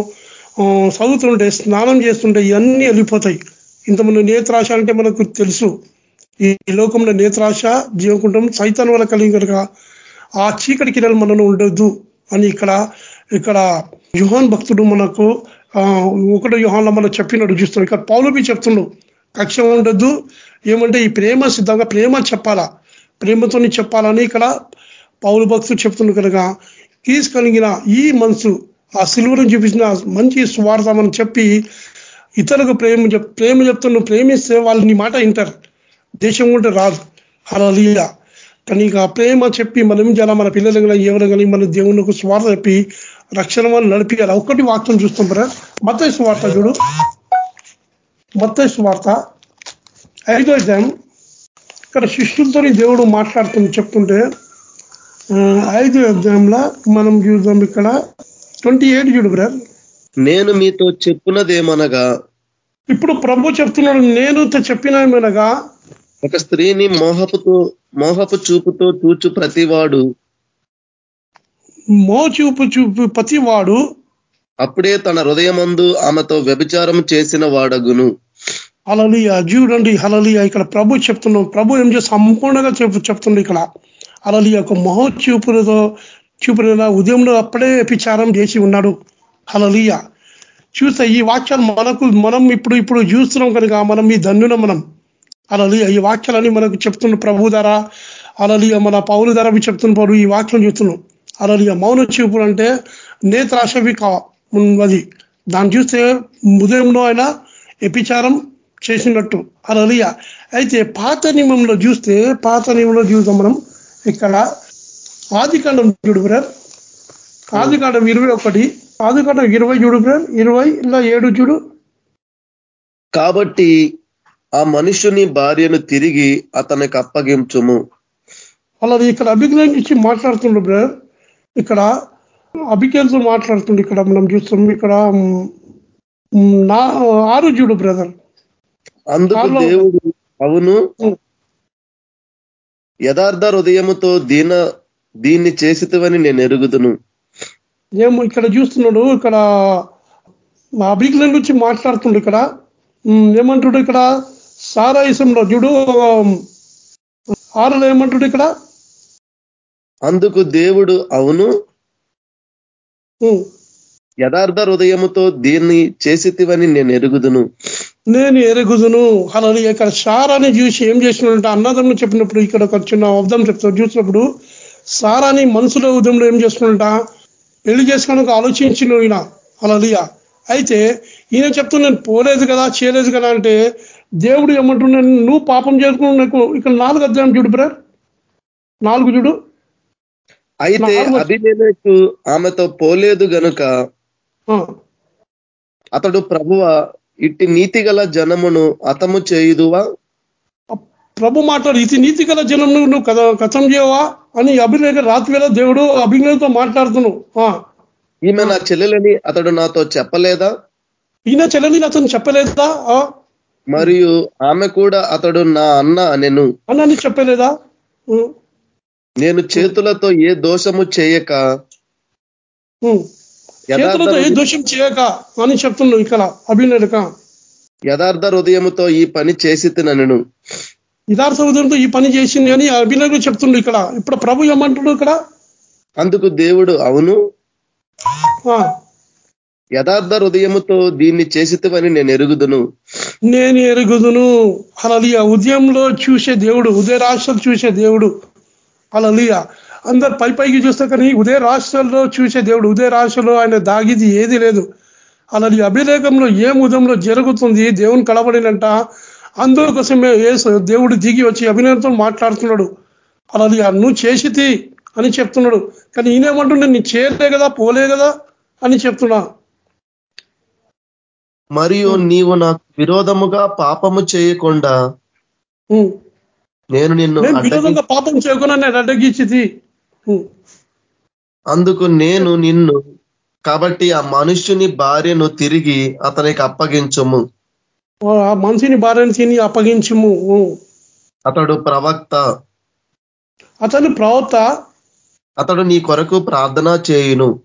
చదువుతుంటే స్నానం చేస్తుంటే ఇవన్నీ వెళ్ళిపోతాయి. ఇంతమంది నేత్రాశ అంటే మనకు తెలుసు. ఈ లోకంలో నేత్రాశ జీవకుంటం సైతాన్ వల్ల కలిగి కనుక ఆ చీకటి కిరణాలు మనలో ఉండొద్దు అని ఇక్కడ ఇక్కడ యుహాన్ భక్తుడు మనకు ఒకటి ఒకటో యుహాన్లో మనం చెప్పినట్టు చూస్తున్నాం ఇక్కడ పౌలుబి చెప్తున్నాడు కక్ష ఉండొద్దు. ఏమంటే ఈ ప్రేమ సిద్ధంగా ప్రేమ చెప్పాలా? ప్రేమతోని చెప్పాలని ఇక్కడ పౌలు భక్తుడు చెప్తున్నాడు కనుక తీసుకలిగిన ఈ మనసు ఆ సిల్వర్ని చూపించిన మంచి స్వార్థ మనం చెప్పి ఇతరులకు ప్రేమ ప్రేమ చెప్తూ ప్రేమిస్తే వాళ్ళు నీ మాట వింటారు. దేశం ఉంటే రాదు. అలా కానీ ఇక ఆ ప్రేమ చెప్పి మనం చాలా మన పిల్లలు కానీ ఎవరు కానీ మన దేవునికి స్వార్థ చెప్పి రక్షణ వాళ్ళు నడిపియాలి. ఒక్కటి వాక్యం చూస్తాం బ్రా మత స్వార్థ చూడు. మత స్వార్థ ఐదో అధ్యాయం. ఇక్కడ శిష్యులతో దేవుడు మాట్లాడుతుంది చెప్తుంటే ఐదో అధ్యాయంలో మనం చూద్దాం ఇక్కడ. ట్వంటీ ఎయిట్ చూడు బ్రదర్. నేను మీతో చెప్పున్నదేమనగా ఇప్పుడు ప్రభు చెప్తున్నాడు నేను చెప్పినమనగా ఒక స్త్రీని మోహపుతో మోహపు చూపుతో చూచు ప్రతివాడు. మో చూపు ప్రతివాడు అప్పుడే తన హృదయమందు ఆమెతో వ్యభిచారం చేసిన వాడగును. అలలియ చూడండి హలలియ ఇక్కడ ప్రభు చెప్తున్నాం ప్రభు ఏం చేసి సంపూర్ణంగా చెప్పు చెప్తుంది ఇక్కడ. అలలియ ఒక మహో చూపులతో చూపుల ఉదయంలో అప్పుడే విచారం చేసి ఉన్నాడు. హలలియ చూస్తే ఈ వాక్యాలు మనకు మనం ఇప్పుడు ఇప్పుడు చూస్తున్నాం కనుక మనం ఈ ధన్యున మనం. అలలియ. ఈ వాక్యాలని మనకు చెప్తున్న ప్రభు ధర అలలియ మన పౌరు ధర చెప్తున్న పౌరు ఈ వాక్యం చెప్తున్నాం. అలలియ. మౌన చూపులు అంటే నేత్రాశవి కా అది దాన్ని చూస్తే ఉదయంలో ఆయన ఎపిచారం చేసినట్టు. అలలియ. అయితే పాత నియమంలో చూస్తే పాత నియమంలో చూద్దాం మనం. ఇక్కడ ఆదికాండం చూడు బ్రదర్. ఆదికాండం ఇరవై ఒకటి. ఆదికాండం ఇరవై చూడు బ్రదర్. ఇరవై ఇలా ఏడు చూడు. కాబట్టి ఆ మనుషుని భార్యను తిరిగి అతనికి అప్పగించుము. అలా ఇక్కడ అభిజ్ఞానం ఇచ్చి మాట్లాడుతుండ్రు బ్రదర్. ఇక్కడ అభిజ్ఞానంతో మాట్లాడుతుండే ఇక్కడ మనం చూస్తాం. ఇక్కడ నా ఆరు చూడు బ్రదర్. అందుకు కారణం- దేవుడు అవును. యథార్థ హృదయముతో దీన దీన్ని చేసితవని నేను ఎరుగుదును. ఏమో ఇక్కడ చూస్తున్నాడు. ఇక్కడ అభిజ్ఞానం గురించి మాట్లాడుతుండు ఇక్కడ. ఏమంటుడు ఇక్కడ? సారాయిసంలో చూడు ఆరులో ఏమంటుడు ఇక్కడ? అందుకు దేవుడు అవును. యథార్థ హృదయముతో దీన్ని చేసితివని నేను ఎరుగుదును. నేను ఎరుగుదును. అలా ఇక్కడ సారాని చూసి ఏం చేసినాడంటే అన్నదమ్ములు చెప్పినప్పుడు ఇక్కడ ఒక చిన్న అర్థం చెప్తాడు. చూసినప్పుడు సారాని మనసులో ఉదయంలో ఏం చేసుకుంటా పెళ్ళి చేసుకోవడానికి ఆలోచించిన ఈయన. అలలియ అయితే ఈయన చెప్తూ నేను పోలేదు కదా చేయలేదు కదా అంటే దేవుడు ఏమంటున్నాను నువ్వు పాపం చేసుకుని నాకు ఇక్కడ నాలుగు అధ్యాయం చూడు బ్రర్ నాలుగు చూడు. అయితే అభిమేలకు ఆమెతో పోలేదు గనుక అతడు ప్రభువ ఇట్టి నీతి గల జనమును అతము చేయుదువా? ప్రభు మాట్లాడు ఇది నీతి గల జనం నువ్వు కథ కథం చేయవా? అని అభిలేఖ రాత్రి వేళ దేవుడు అభిజ్ఞతో మాట్లాడుతున్నావు ఈమె నా చెల్లెలని అతడు నాతో చెప్పలేదా? ఈయన చెల్లని అతను చెప్పలేదా? మరియు ఆమె కూడా అతడు నా అన్న అనెను. అన్నని చెప్పలేదా? నేను చేతులతో ఏ దోషము చేయక చేతులతో ఏ దోషం చేయక అని చెప్తున్నావు ఇక్కడ అభిలేఖ యథార్థ హృదయముతో ఈ పని చేసి తినను యథార్థ ఉదయంతో ఈ పని చేసింది అని అభిలేఖ చెప్తుండు ఇక్కడ. ఇప్పుడు ప్రభు ఏమంటుడు ఇక్కడ? అందుకు దేవుడు అవును. యథార్థ హృదయముతో దీన్ని చేసితివని నేను ఎరుగుదును. నేను ఎరుగుదును. అలలియ ఉదయంలో చూసే దేవుడు ఉదయ రాష్ట్రాలు చూసే దేవుడు. అలలియ అందరు పై పైకి చూస్తే కానీ ఉదయ రాష్ట్రాల్లో చూసే దేవుడు ఉదయ రాష్ట్రంలో ఆయన దాగిది ఏది లేదు. అలాది అభిలేఖంలో ఏం ఉదయంలో జరుగుతుంది దేవుని కలబడినంట అందుకోసమే ఏసు దేవుడు దిగి వచ్చి అభినయంతో మాట్లాడుతున్నాడు. అలాది నువ్వు చేసితి అని చెప్తున్నాడు. కానీ ఈయనేమంటుండే నీ చేయలే కదా పోలే కదా అని చెప్తున్నా. మరియు నీవు నాకు విరోధముగా పాపము చేయకుండా. నేను నిన్ను విరోధంగా పాపం చేయకుండా నేను అడ్డగించింది. అందుకు నేను నిన్ను కాబట్టి ఆ మనుష్యుని భార్యను తిరిగి అతనికి అప్పగించుము. ఆ మనిషిని భార్యను తిని అప్పగించము. అతడు ప్రవక్త. అతని ప్రవక్త. అతడు నీ కొరకు ప్రార్థన చేయును.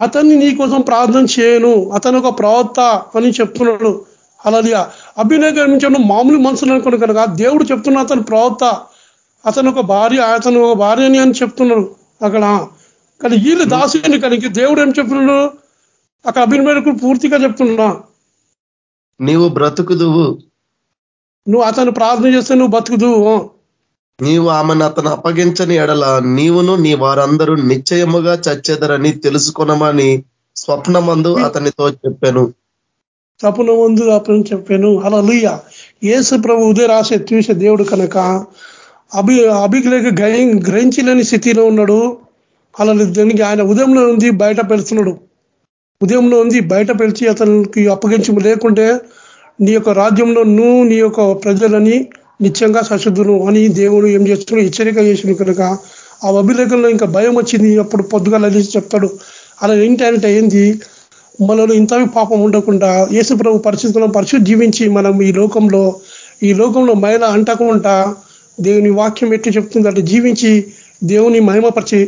అతన్ని నీ కోసం ప్రార్థన చేయను. అతను ఒక ప్రవక్త అని చెప్తున్నాడు. అలాది అభినయించను మామూలు మనుషులు అనుకోడు కనుక దేవుడు చెప్తున్న అతను ప్రవక్త. అతను ఒక భార్య అతను ఒక భార్యని అని చెప్తున్నాడు అక్కడ కానీ వీళ్ళు దాసుని కనుక దేవుడు ఏం చెప్తున్నాడు? అక్కడ అభినయకు పూర్తిగా చెప్తున్నా. నీవు బ్రతుకుదువు. నువ్వు అతను ప్రార్థన చేస్తే నువ్వు బతుకుదు నీవు ఆమెను అతను అప్పగించని ఎడల నీవును నీ వారందరూ నిశ్చయముగా చచ్చెదరని తెలుసుకొనమని స్వప్నమందు అతనితో చెప్పాను. తప్పున ముందు అప్పుడు చెప్పాను. అలా లుయ్య ఏసు ప్రభు ఉదయ రాసే చూసే దేవుడు కనుక అభి అభిలేఖ గ్రహించలేని స్థితిలో ఉన్నాడు. అలా దానికి ఆయన ఉదయంలో ఉంది బయట పెడుతున్నాడు ఉదయంలో ఉంది బయట పెంచి అతనికి అప్పగించము లేకుంటే నీ యొక్క రాజ్యంలో నువ్వు నీ యొక్క ప్రజలని నిత్యంగా సశుద్ధును అని దేవుడు ఏం చేస్తున్నాడు హెచ్చరిక చేసిన కనుక ఆ అభిలేఖంలో ఇంకా భయం వచ్చింది. అప్పుడు పొద్దుగా లలిసి చెప్తాడు అలా ఏంటంటే ఏంది? మనలో ఇంత పాపం ఉండకుండా యేసు ప్రభు పరిస్థితులను పరిశుద్ధి జీవించి మనం ఈ లోకంలో ఈ లోకంలో మహిళ అంటకుండా దేవుని వాక్యం ఎట్టు చెప్తుందంటే జీవించి దేవుని మహిమపరిచి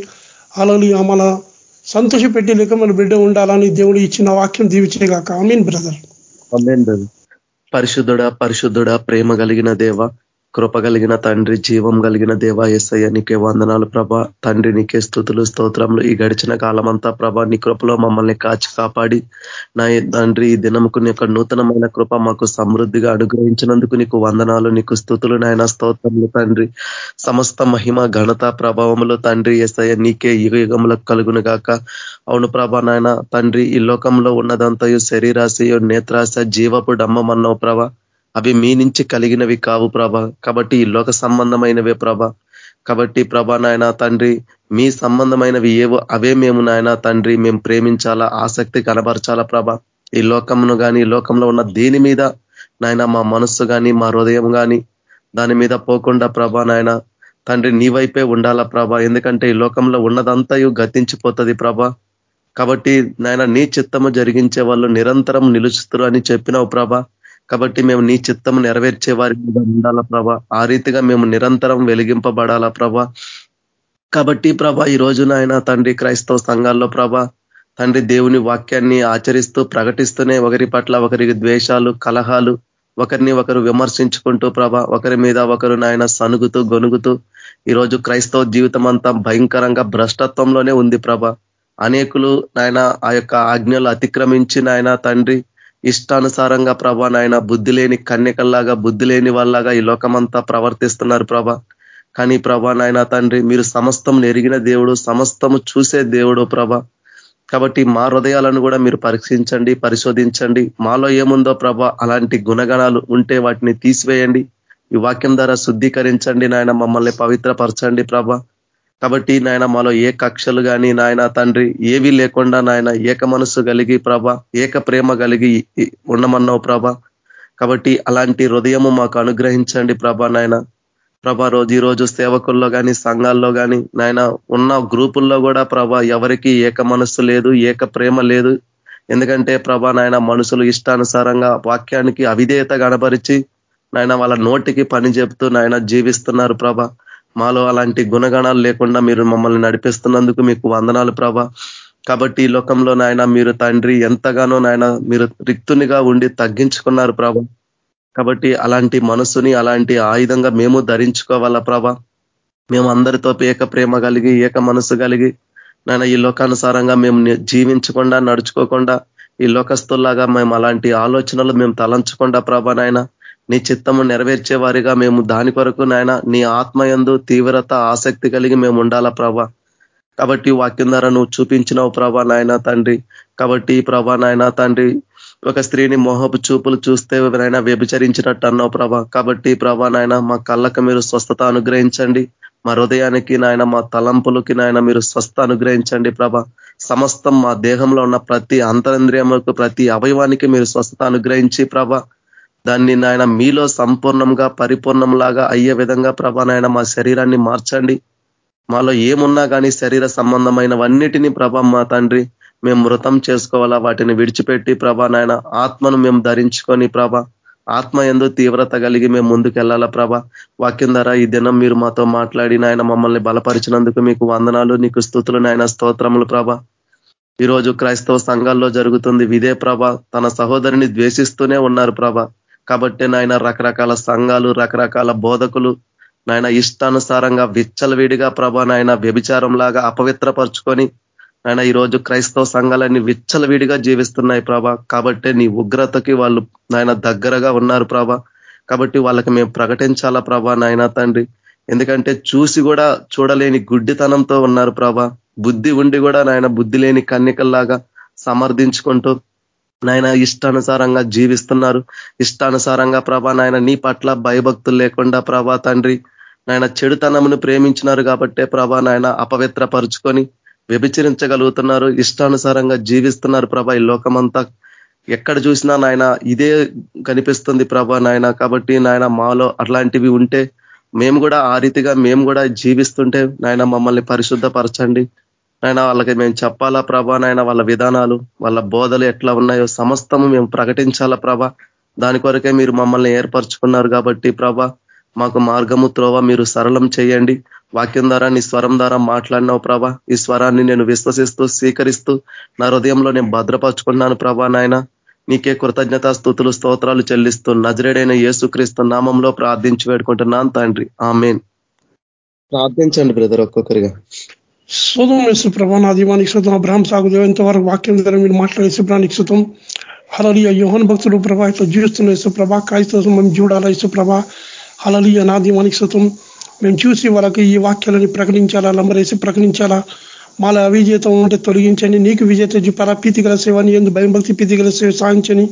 అలాని మన సంతోషపెట్టి లేక మన బిడ్డ ఉండాలని దేవుడు ఇచ్చిన వాక్యం దీవించేగాక మీన్ బ్రదర్. పరిశుద్ధుడ పరిశుద్ధుడ ప్రేమ కలిగిన దేవ. కృప కలిగిన తండ్రి జీవం కలిగిన దేవ ఎస్ఐ నీకే వందనాలు ప్రభ. తండ్రి నీకే స్థుతులు స్తోత్రములు. ఈ గడిచిన కాలమంతా ప్రభ నీ కృపలో మమ్మల్ని కాచి కాపాడి. నా తండ్రి ఈ దినముకు నీ యొక్క నూతనమైన కృప మాకు సమృద్ధిగా అనుగ్రహించినందుకు నీకు వందనాలు నీకు స్థుతులు నాయన స్తోత్రములు తండ్రి. సమస్త మహిమ ఘనత ప్రభావములు తండ్రి ఎస్ఐ నీకే యుగ యుగములకు కలుగును గాక అవును ప్రభా నాయన తండ్రి ఈ లోకంలో ఉన్నదంతయు శరీరాశయో నేత్రాశ జీవపు డమ్మమన్నావు ప్రభ. అవి మీ నుంచి కలిగినవి కావు ప్రభ. కాబట్టి ఈ లోక సంబంధమైనవే ప్రభ. కాబట్టి ప్రభా నాయన తండ్రి మీ సంబంధమైనవి ఏవో అవే మేము నాయన తండ్రి మేము ప్రేమించాలా ఆసక్తి కనబరచాలా ప్రభ. ఈ లోకమును కానీ ఈ లోకంలో ఉన్న దేని మీద నాయన మా మనస్సు కానీ మా హృదయం కానీ దాని మీద పోకుండా ప్రభా నాయన తండ్రి నీ వైపే ఉండాలా ప్రభ. ఎందుకంటే ఈ లోకంలో ఉన్నదంతయు గతించిపోతుంది ప్రభ. కాబట్టి నాయన నీ చిత్తము జరిగించే వాళ్ళు నిరంతరం నిలుచుతురు అని చెప్పినావు ప్రభ. కాబట్టి మేము నీ చిత్తం నెరవేర్చే వారి మీద ఉండాలా ప్రభ? ఆ రీతిగా మేము నిరంతరం వెలిగింపబడాలా ప్రభా? కాబట్టి ప్రభా ఈ రోజు నాయన తండ్రి క్రైస్తవ సంఘాల్లో ప్రభా తండ్రి దేవుని వాక్యాన్ని ఆచరిస్తూ ప్రకటిస్తూనే ఒకరి పట్ల ఒకరికి ద్వేషాలు కలహాలు ఒకరిని ఒకరు విమర్శించుకుంటూ ప్రభ ఒకరి మీద ఒకరు నాయన సనుగుతూ గొనుగుతూ ఈరోజు క్రైస్తవ జీవితం అంతా భయంకరంగా భ్రష్టత్వంలోనే ఉంది ప్రభ. అనేకులు నాయన ఆ యొక్క ఆజ్ఞలు అతిక్రమించి నాయన తండ్రి ఇష్టానుసారంగా ప్రభా నాయన బుద్ధి లేని కన్యకల్లాగా బుద్ధి లేని వాళ్ళలాగా ఈ లోకమంతా ప్రవర్తిస్తున్నారు ప్రభ. కానీ ప్రభా నాయన తండ్రి మీరు సమస్తం ఎరిగిన దేవుడు సమస్తము చూసే దేవుడు ప్రభ. కాబట్టి మా హృదయాలను కూడా మీరు పరీక్షించండి పరిశోధించండి. మాలో ఏముందో ప్రభ అలాంటి గుణగణాలు ఉంటే వాటిని తీసివేయండి. ఈ వాక్యం ద్వారా శుద్ధీకరించండి నాయన మమ్మల్ని పవిత్రపరచండి ప్రభ. కాబట్టి నాయన మాలో ఏ కక్షలు కానీ నాయన తండ్రి ఏవి లేకుండా నాయన ఏక మనసు కలిగి ప్రభ ఏక ప్రేమ కలిగి ఉండమన్నావు ప్రభ. కాబట్టి అలాంటి హృదయము మాకు అనుగ్రహించండి ప్రభ నాయన. ప్రభా రోజు ఈరోజు సేవకుల్లో కానీ సంఘాల్లో కానీ నాయన ఉన్న గ్రూపుల్లో కూడా ప్రభ ఎవరికి ఏక మనస్సు లేదు ఏక ప్రేమ లేదు. ఎందుకంటే ప్రభా నాయన మనుషులు ఇష్టానుసారంగా వాక్యానికి అవిధేయత గణపరిచి నాయన వాళ్ళ నోటికి పని చెప్తూ నాయన జీవిస్తున్నారు ప్రభ. మాలో అలాంటి గుణగణాలు లేకుండా మీరు మమ్మల్ని నడిపిస్తున్నందుకు మీకు వందనాలు ప్రభ. కాబట్టి ఈ లోకంలో నాయన మీరు తండ్రి ఎంతగానో నాయన మీరు రిక్తునిగా ఉండి తగ్గించుకున్నారు ప్రభ. కాబట్టి అలాంటి మనసుని అలాంటి ఆయుధంగా మేము ధరించుకోవాలా ప్రభ. మేము అందరితో ఏక ప్రేమ కలిగి ఏక మనసు కలిగి నాయన ఈ లోకానుసారంగా మేము జీవించకుండా నడుచుకోకుండా ఈ లోకస్తుల్లాగా మేము అలాంటి ఆలోచనలు మేము తలంచకుండా ప్రభ నాయన నీ చిత్తము నెరవేర్చే వారిగా మేము దాని కొరకు నాయన నీ ఆత్మయందు తీవ్రత ఆసక్తి కలిగి మేము ఉండాలా ప్రభా? కాబట్టి వాక్యం ద్వారా నువ్వు చూపించినావు ప్రభా నాయన తండ్రి. కాబట్టి ప్రభా నాయన తండ్రి ఒక స్త్రీని మోహపు చూపులు చూస్తే నాయన వ్యభిచరించినట్టు అన్నావు ప్రభా. కాబట్టి ప్రభా నాయన మా కళ్ళకు మీరు స్వస్థత అనుగ్రహించండి. మా హృదయానికి నాయన మా తలంపులకి నాయన మీరు స్వస్థ అనుగ్రహించండి ప్రభ. సమస్తం మా దేహంలో ఉన్న ప్రతి అంతరింద్రియములకు ప్రతి అవయవానికి మీరు స్వస్థత అనుగ్రహించి ప్రభ. దాన్ని నాయన మీలో సంపూర్ణంగా పరిపూర్ణంలాగా అయ్యే విధంగా ప్రభా నాయన మా శరీరాన్ని మార్చండి. మాలో ఏమున్నా కానీ శరీర సంబంధమైనవన్నిటినీ ప్రభ మా తండ్రి మేము మృతం చేసుకోవాలా వాటిని విడిచిపెట్టి ప్రభా నాయన ఆత్మను మేము ధరించుకొని ప్రభ ఆత్మ ఎందు తీవ్రత కలిగి మేము ముందుకు వెళ్ళాలా ప్రభ. వాక్యం ద్వారా ఈ దినం మీరు మాతో మాట్లాడి నాయన మమ్మల్ని బలపరిచినందుకు మీకు వందనాలు నీకు స్థుతులు నాయన స్తోత్రములు ప్రభ. ఈరోజు క్రైస్తవ సంఘాల్లో జరుగుతుంది విదే ప్రభ. తన సహోదరిని ద్వేషిస్తూనే ఉన్నారు ప్రభ. కాబట్టి నాయన రకరకాల సంఘాలు రకరకాల బోధకులు నాయన ఇష్టానుసారంగా విచ్చలవిడిగా ప్రభా నాయన వ్యభిచారం లాగా అపవిత్రపరుచుకొని ఆయన ఈరోజు క్రైస్తవ సంఘాలన్నీ విచ్చలవిడిగా జీవిస్తున్నాయి ప్రభా. కాబట్టి నీ ఉగ్రతకి వాళ్ళు నాయన దగ్గరగా ఉన్నారు ప్రభ. కాబట్టి వాళ్ళకి మేము ప్రకటించాలా ప్రభా నాయన తండ్రి. ఎందుకంటే చూసి కూడా చూడలేని గుడ్డితనంతో ఉన్నారు ప్రభ. బుద్ధి ఉండి కూడా నాయన బుద్ధి లేని కన్నికల్లాగా సమర్థించుకుంటూ నాయన ఇష్టానుసారంగా జీవిస్తున్నారు. ఇష్టానుసారంగా ప్రభా నాయన నీ పట్ల భయభక్తులు లేకుండా ప్రభా తండ్రి నాయన చెడుతనమును ప్రేమించినారు కాబట్టే ప్రభా నాయన అపవిత్రపరుచుకొని వ్యభిచరించగలుగుతున్నారు. ఇష్టానుసారంగా జీవిస్తున్నారు ప్రభా ఈ లోకమంతా. ఎక్కడ చూసినా నాయన ఇదే కనిపిస్తుంది ప్రభా నాయన. కాబట్టి నాయన మాలో అట్లాంటివి ఉంటే మేము కూడా ఆ రీతిగా మేము కూడా జీవిస్తుంటే నాయన మమ్మల్ని పరిశుద్ధపరచండి. ఆయన వాళ్ళకి మేము చెప్పాలా ప్రభా నాయన వాళ్ళ విధానాలు వాళ్ళ బోధలు ఎట్లా ఉన్నాయో సమస్తము మేము ప్రకటించాలా ప్రభ. దాని కొరకే మీరు మమ్మల్ని ఏర్పరచుకున్నారు కాబట్టి ప్రభ మాకు మార్గము త్రోవ మీరు సరళం చేయండి. వాక్యం ద్వారా నీ స్వరం ద్వారా మాట్లాడినావు ప్రభ. ఈ స్వరాన్ని నేను విశ్వసిస్తూ స్వీకరిస్తూ నా హృదయంలో నేను భద్రపరుచుకున్నాను ప్రభా నాయన. నీకే కృతజ్ఞత స్థుతులు స్తోత్రాలు చెల్లిస్తూ నజరేడైన యేసుక్రీస్తు నామంలో ప్రార్థించి వేడుకుంటున్నాను తండ్రి. ఆమెన్. ప్రార్థించండి బ్రదర్ ఒక్కొక్కరిగా. శోధం వేసు ప్రభా నా దీవానికి శుతం అబ్రహం సాగు ఇంతవరకు వాక్యం ద్వారా మీరు మాట్లాడే శుభ్రానికి శుతం హలలియ యోహన్ భక్తుడు ప్రభా ఇట్లా జీవిస్తున్న యేసు ప్రభా మేము చూడాలా యేసు ప్రభా. హలలియ నా దీవానికి శుతం మేము చూసి వాళ్ళకి ఈ వాక్యాలని ప్రకటించాలా లంబరేసి ప్రకటించాలా? మాల అవిజేతం ఉంటే తొలగించండి. నీకు విజేత చూపాలా? పీతి గల సేవని ఎందు భయం భక్తి పీతి గల సేవ సాధించని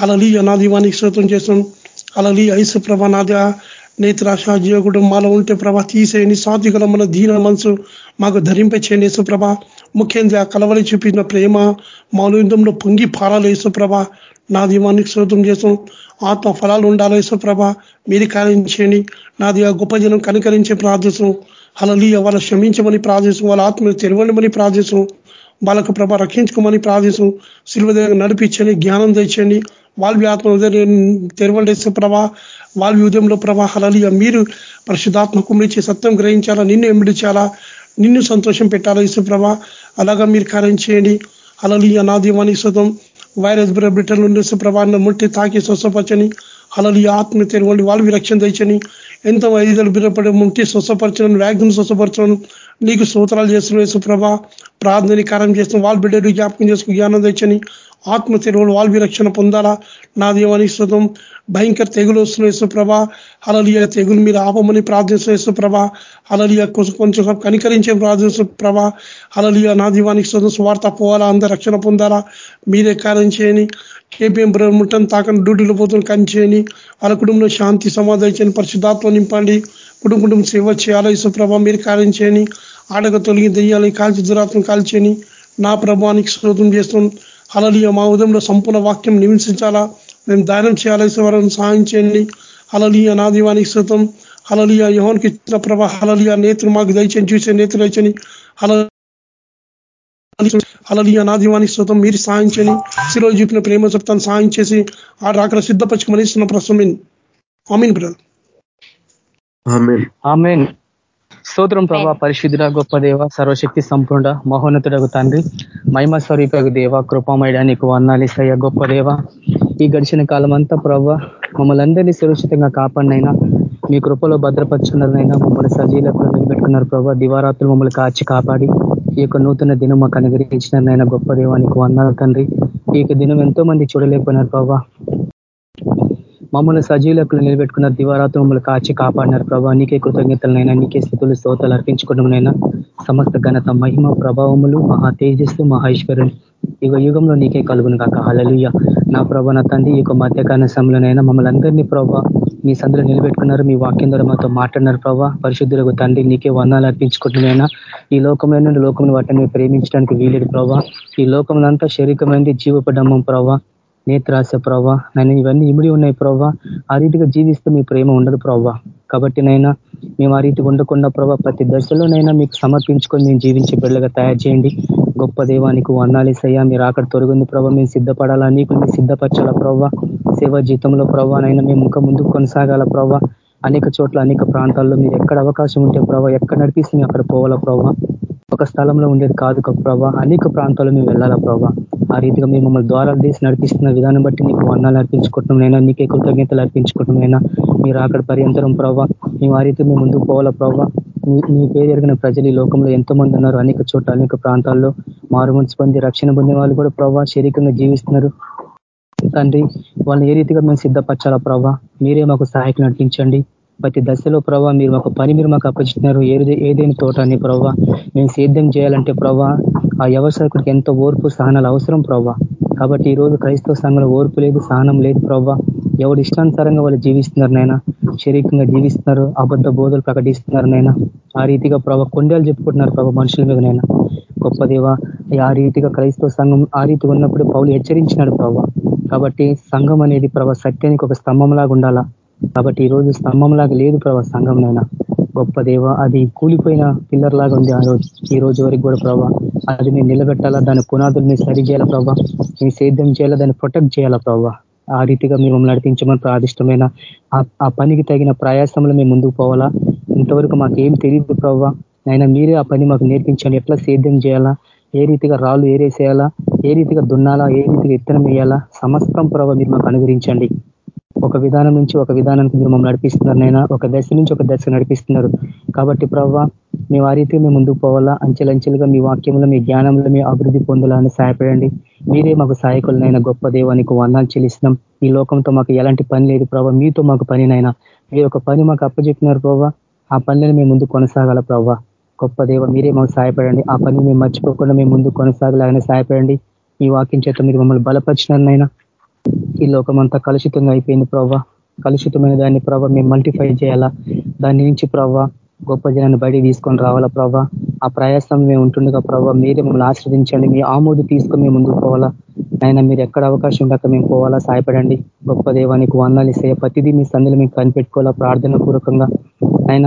అలలియ నా దీవానికి శృతం చేస్తాం అలలి ఐసుప్రభ నాద నేత్రాశ జీవకుడు మాలో ఉంటే ప్రభా తీసేయని సాధ్యగల మన దీన మనసు మాకు ధరింప చేయని యేసుప్రభ ముఖ్యంగా కలవలి చూపించిన ప్రేమ మానవిందంలో పొంగి పారాలు యేసుప్రభ నా దీవానికి శోధం చేసాం ఆత్మ ఫలాలు ఉండాలి యేసుప్రభ మీరు కార్యం నా నాది గొప్ప జనం కనికరించే ప్రార్థిస్తాం అలలియ వాళ్ళ క్షమించమని ప్రార్థిస్తాం వాళ్ళ ఆత్మను తెరవండమని ప్రార్థిస్తాం వాళ్ళకు ప్రభ రక్షించుకోమని ప్రార్థిస్తాం శిల్వ దగ్గర నడిపించండి జ్ఞానం తెచ్చండి. వాళ్ళవి ఆత్మ తెరవండి ప్రభా వాళ్ళ ఉదయంలో ప్రవాహాలి మీరు పరిశుధాత్మ కుమరించి సత్యం గ్రహించాలా? నిన్ను ఎంబడించాలా నిన్ను సంతోషం పెట్టాలా? ఇసుప్రభ అలాగా మీరు కార్యం చేయండి. అలలి అనాదివాని సుతం. వైరస్ బ్రిటన్ నుండి సుప్రభాన్ని ముట్టి తాకి స్వస్థపరచని. అలలి ఆత్మ తెరవండి. వాళ్ళు రక్షణ తెచ్చని ఎంత వైద్యులు బిరపడి ముట్టి స్వస్థపరచడం వ్యాగ్ని స్వస్థపరచడం నీకు సూత్రాలు చేస్తున్నాయి సుప్రభ ప్రార్థనని కార్యం చేస్తున్న. వాళ్ళ బిడ్డలు జ్ఞాపకం చేసుకుని జ్ఞానం తెచ్చని ఆత్మ తెరువులు వాల్వి రక్షణ పొందాలా నా దేవానికి శృతం భయంకర తెగులు వస్తున్న యేసుప్రభ అలలియ తెగులు మీరు ఆపమని ప్రార్థిస్తున్న యేసుప్రభ అలలియ కొంచెం కనికరించే ప్రార్థిస్తు ప్రభ అలలియ నా దీవానికి శుతం స్వార్థ పోవాలా? అందరు రక్షణ పొందాలా? మీరే కార్యం చేయని కేపీఎం బ్రహ్మటం తాకని డ్యూటీలో పోతున్న కంచేయని వాళ్ళ కుటుంబంలో శాంతి సమాధానం చేయని నింపండి. కుటుంబ కుటుంబం సేవ చేయాలా? యేసుప్రభ మీరు కార్యం చేయని ఆడగ తొలగి దెయ్యాలని కాల్చి దురాత్మ కాల్చేని నా ప్రభానికి శ్రోతం చేస్తున్నాను. అలలియ మా ఉదయంలో సంపూర్ణ వాక్యం నివసించాలా? మేము ధానం చేయాల్సిన వారిని సహాయం చేయండి. అలలియ నా దీవానికి శ్రోతం అలలియ యోహానికి ఇచ్చిన ప్రభ అలలియ నేత్రులు మాకు దయచని చూసే నేత్రులు దయచని అలలియ నా దీవానికి శ్రోతం మీరు సాయం చేయని శిరోజు చూపిన ప్రేమ చెప్తాను సాయం చేసి ఆ రాకడ సిద్ధపరచుకుని ఇస్తున్న. ప్రస్తుతం అమీన్ బ్రదర్. ఆమెన్. స్తోత్రం ప్రభా పరిశుద్ధుడ గొప్ప దేవ సర్వశక్తి సంపూర్ణ మహోన్నతుడకు తండ్రి మహిమ స్వరూపకు దేవ కృపమయడా నీకు వందాలిసయ్య గొప్ప దేవ. ఈ గడిచిన కాలం అంతా ప్రభా మమ్మల్ని అందరినీ సురక్షితంగా కాపాడినైనా మీ కృపలో భద్రపరుచుకున్నారనైనా మమ్మల్ని సజీలకు నిలబెట్టుకున్నారు ప్రభా. దివారాత్రులు మమ్మల్ని కాచి కాపాడి ఈ యొక్క నూతన దినం మాకు అనుగ్రహించినారనైనా గొప్ప దేవానికి వందాలు తండ్రి. ఈ యొక్క దినం ఎంతో మంది చూడలేకపోయినారు ప్రభా. మమ్మల్ని సజీవులకు నిలబెట్టుకున్న దివారాత్రి మమ్మల్ని కాచి కాపాడినారు ప్రభావ నీకే కృతజ్ఞతలనైనా నీకే స్థితులు స్తోతలు అర్పించుకోవడంనైనా సమస్త ఘనత మహిమ ప్రభావములు మహా తేజస్సు మహేశ్వరుని యుగ యుగంలో నీకే కలుగును కాక హలలుయ నా ప్రభా నా తండ్రి ఈ యొక్క మధ్యకాల సమయంలోనైనా మమ్మల్ని అందరినీ ప్రభా మీ సందులో నిలబెట్టుకున్నారు మీ వాక్యం ద్వారా మాతో మాట్లాడినారు ప్రభావ పరిశుద్ధులకు తండ్రి నీకే వందాలు అర్పించుకుంటున్నాయినా ఈ లోకమైన లోకం వాటిని ప్రేమించడానికి వీలేదు ప్రభా. ఈ లోకమంతా శరీరమైంది జీవపడమ్మం ప్రభావ నేత్రాశ ప్రభా నైనా ఇవన్నీ ఇమిడి ఉన్నాయి ప్రభా ఆ రీతిగా జీవిస్తే మీ ప్రేమ ఉండదు ప్రభా కాబట్టి నైనా మేము ఆ రీతి ఉండకుండా ప్రభా ప్రతి దశలోనైనా మీకు సమర్పించుకొని మేము జీవించే బిడ్డగా తయారు చేయండి. గొప్ప దేవానికి సయ్యా మీరు అక్కడ తొలగింది ప్రభా మేము సిద్ధపడాలా? నీకు మేము సిద్ధపరచాలా ప్రభావ సేవా జీతంలో ప్రభావనైనా మేము ఇంకా ముందుకు కొనసాగాల ప్రభా అనేక చోట్ల అనేక ప్రాంతాల్లో మీరు ఎక్కడ అవకాశం ఉంటే ప్రభా ఎక్కడ నడిపిస్తే మేము అక్కడ పోవాలా ప్రభావ ఒక స్థలంలో ఉండేది కాదు ప్రభా. అనేక ప్రాంతాల్లో మేము వెళ్ళాలా ప్రభావ ఆ రీతిగా మేము మమ్మల్ని ద్వారాలు తీసి నడిపిస్తున్న విధానం బట్టి నీకు వర్ణాలు అర్పించుకోవటంనైనా నీకే కృతజ్ఞతలు అర్పించుకోవటంనైనా మీరు అక్కడ పర్యంతరం ప్రభావ మేము ఆ రీతి మేము ముందుకు పోవాలా ప్రభావ మీ పేరు ఎరిగిన ప్రజలు ఈ లోకంలో ఎంతో మంది ఉన్నారు. అనేక చోట్ల అనేక ప్రాంతాల్లో మారుమనసు పొంది రక్షణ పొందిన వాళ్ళు కూడా ప్రభా శరీరంగా జీవిస్తున్నారు. తండ్రి వాళ్ళని ఏ రీతిగా మేము సిద్ధపరచాలా ప్రభా? మీరే మాకు సహాయకులు నడిపించండి. ప్రతి దశలో ప్రభావ మీరు ఒక పని మీరు మాకు అప్పచిస్తున్నారు ఏది ఏదైనా తోటని ప్రభావ మేము సేద్యం చేయాలంటే ప్రభావ ఆ వ్యవసాయకుడికి ఎంతో ఓర్పు సహనాలు అవసరం ప్రభావ కాబట్టి ఈ రోజు క్రైస్తవ సంఘంలో ఓర్పు లేదు సహనం లేదు ప్రభావ ఎవరు ఇష్టానుసారంగా వాళ్ళు జీవిస్తున్నారు నైనా శరీరంగా జీవిస్తున్నారు అబద్ధ బోధలు ప్రకటిస్తున్నారు నైనా ఆ రీతిగా ప్రభావ కొండలు చెప్పుకుంటున్నారు ప్రభావ మనుషుల మీద నైనా గొప్ప దేవ ఆ రీతిగా క్రైస్తవ సంఘం ఆ రీతిగా ఉన్నప్పుడు పౌలు హెచ్చరించినాడు ప్రభావ కాబట్టి సంఘం అనేది ప్రభా సత్యానికి ఒక స్తంభం లాగా ఉండాలా? కాబట్టి ఈ రోజు స్తంభం లాగా లేదు ప్రభావ సంఘంనైనా గొప్ప దేవ అది కూలిపోయిన పిల్లర్ లాగా ఉంది ఆ రోజు. ఈ రోజు వరకు కూడా ప్రభావ అది మేము నిలబెట్టాలా? దాని పునాదుల్ని సరి చేయాలా ప్రభావ మేము సేద్యం చేయాలా? దాన్ని ప్రొటెక్ట్ చేయాలా ప్రభావ ఆ రీతిగా మేము నడిపించమని ప్రాదిష్టమైన ఆ పనికి తగిన ప్రయాసంలో మేము ముందుకు పోవాలా? ఇంతవరకు మాకేం తెలియదు ప్రభావ అయినా మీరే ఆ పని మాకు నేర్పించండి. ఎట్లా సేద్యం చేయాలా? ఏ రీతిగా రాళ్ళు ఏరేసేయాలా? ఏ రీతిగా దున్నాలా? ఏ రీతిగా ఇత్తనం వేయాలా? సమస్తం ప్రభావ మీరు మాకు అనుగ్రహించండి. ఒక విధానం నుంచి ఒక విధానానికి మీరు మమ్మల్ని నడిపిస్తున్నారు నైనా ఒక దశ నుంచి ఒక దశ నడిపిస్తున్నారు. కాబట్టి ప్రవ్వ మేము ఆ రీతి మేము ముందుకు పోవాలా? అంచెలంచెలుగా మీ వాక్యంలో మీ జ్ఞానంలో మీ అభివృద్ధి పొందాలని సహాయపడండి. మీరే మాకు సహాయకులనైనా గొప్ప దేవానికి వందాలు చెల్లిస్తున్నాం. ఈ లోకంతో మాకు ఎలాంటి పని లేదు ప్రభావ మీతో మాకు పనినైనా మీరు ఒక పని మాకు అప్పచెప్పినారు ప్రభావ ఆ పనిని మేము ముందు కొనసాగాల ప్రభావ గొప్ప దేవ మీరే మాకు సహాయపడండి. ఆ పని మేము మర్చిపోకుండా మేము ముందు కొనసాగలాగానే సహాయపడండి. ఈ వాక్యం చేత మీరు మమ్మల్ని బలపరిచినారనైనా ఈ లోకం అంతా కలుషితంగా అయిపోయింది ప్రభావ కలుషితమైన దాన్ని ప్రభావ మేము మల్టిఫై చేయాలా? దాని నుంచి ప్రభావ గొప్ప జనాన్ని బయటికి తీసుకొని రావాలా ప్రభా ఆ ప్రయాసం మేము ఉంటుండగా ప్రభావ మీరే మమ్మల్ని ఆశ్రదించండి మీ ఆమోదు తీసుకొని మేము ముందుకు పోవాలా? ఆయన మీరు ఎక్కడ అవకాశం ఉండక మేము పోవాలా? సాయపడండి. గొప్ప దేవానికి వందాలు ఇస్తే ప్రతిదీ మీ సందులు మేము కనిపెట్టుకోవాలా ప్రార్థన పూర్వకంగా? ఆయన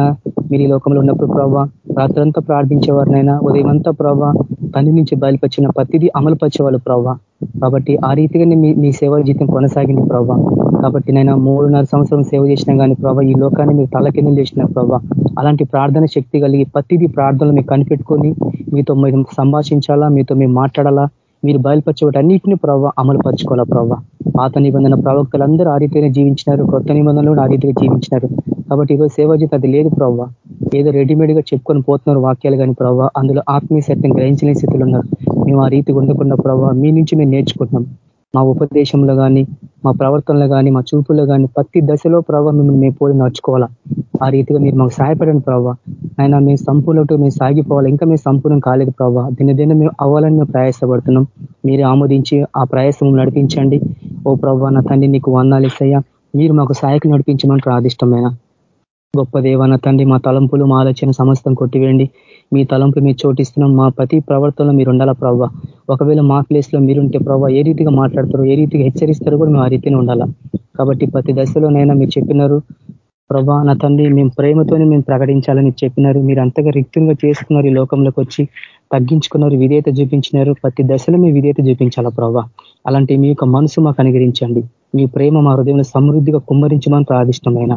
మీరు ఈ లోకంలో ఉన్నప్పుడు ప్రభావ రాత్రంతా ప్రార్థించేవారినైనా ఉదయమంతా ప్రభావ పని నుంచి బయలుపరిచిన ప్రతిదీ అమలుపరిచేవాళ్ళు ప్రభావ కాబట్టి ఆ రీతిగానే మీ మీ సేవ జీతం కొనసాగింది ప్రభావ కాబట్టి నేను మూడున్నర సంవత్సరం సేవ చేసినా కానీ ప్రభావ ఈ లోకాన్ని మీరు తలకిందలు చేసిన ప్రభావ అలాంటి ప్రార్థన శక్తి కలిగి ప్రతిదీ ప్రార్థనలు మీకు కనిపెట్టుకొని మీతో మీరు సంభాషించాలా మీతో మేము మాట్లాడాలా మీరు బయలుపరచబట్టి అన్నింటినీ ప్రభావ అమలు పరచుకోవాలా ప్రభావ పాత నిబంధన ప్రవక్తలందరూ ఆ రీతిగా జీవించినారు కొత్త నిబంధనలు ఆ రీతిగా జీవించినారు. కాబట్టి ఈరోజు సేవ జీతం అది లేదు ప్రభావ ఏదో రెడీమేడ్గా చెప్పుకొని పోతున్నారు వాక్యాలు కానీ ప్రభావ అందులో ఆత్మీయ సత్యం గ్రహించలేని స్థితిలో ఉన్నారు. మేము ఆ రీతి ఉండకుండా ప్రభావ మీ నుంచి మేము నేర్చుకుంటున్నాం. మా ఉపదేశంలో కానీ మా ప్రవర్తనలో కానీ మా చూపులో కానీ ప్రతి దశలో ప్రభావ మిమ్మల్ని మేము పోలి నడుచుకోవాలా? ఆ రీతిగా మీరు మాకు సహాయపడండి ప్రభావ ఆయన మేము సంపూర్ణతో మేము సాగిపోవాలి. ఇంకా మేము సంపూర్ణం కాలేదు ప్రభావ దినదిన మేము అవ్వాలని మేము ప్రయాసపడుతున్నాం. మీరు ఆమోదించి ఆ ప్రయాసం నడిపించండి. ఓ ప్రభావ నా తండ్రి నీకు వందాలు ఇస్తాయా? మీరు మాకు సహాయకు నడిపించమని ప్రాదిష్టమైన గొప్ప దేవన తండ్రి మా తలంపులు మా ఆలోచన సమస్తం కొట్టివేయండి. మీ తలంపు మీరు చోటిస్తున్నాం. మా ప్రతి ప్రవర్తనలో మీరు ఉండాలా ప్రవ్వ? ఒకవేళ మా ప్లేస్లో మీరుంటే ప్రవ్వ ఏ రీతిగా మాట్లాడతారు ఏ రీతిగా హెచ్చరిస్తారో కూడా మేము ఆ రీతిని ఉండాలా? కాబట్టి ప్రతి దశలోనైనా మీరు చెప్పినారు ప్రభా నా తండ్రి మేము ప్రేమతోనే మేము ప్రకటించాలని చెప్పినారు. మీరు అంతగా రిక్తంగా చేసుకున్నారు ఈ లోకంలోకి వచ్చి తగ్గించుకున్నారు విధేయత చూపించినారు. ప్రతి దశలో మీ విధేయత చూపించాలా ప్రభా అలాంటి మీ యొక్క మనసు మాకు అనుగ్రహించండి. మీ ప్రేమ మా హృదయంలో సమృద్ధిగా కుమ్మరించమని ప్రార్థిష్టమైన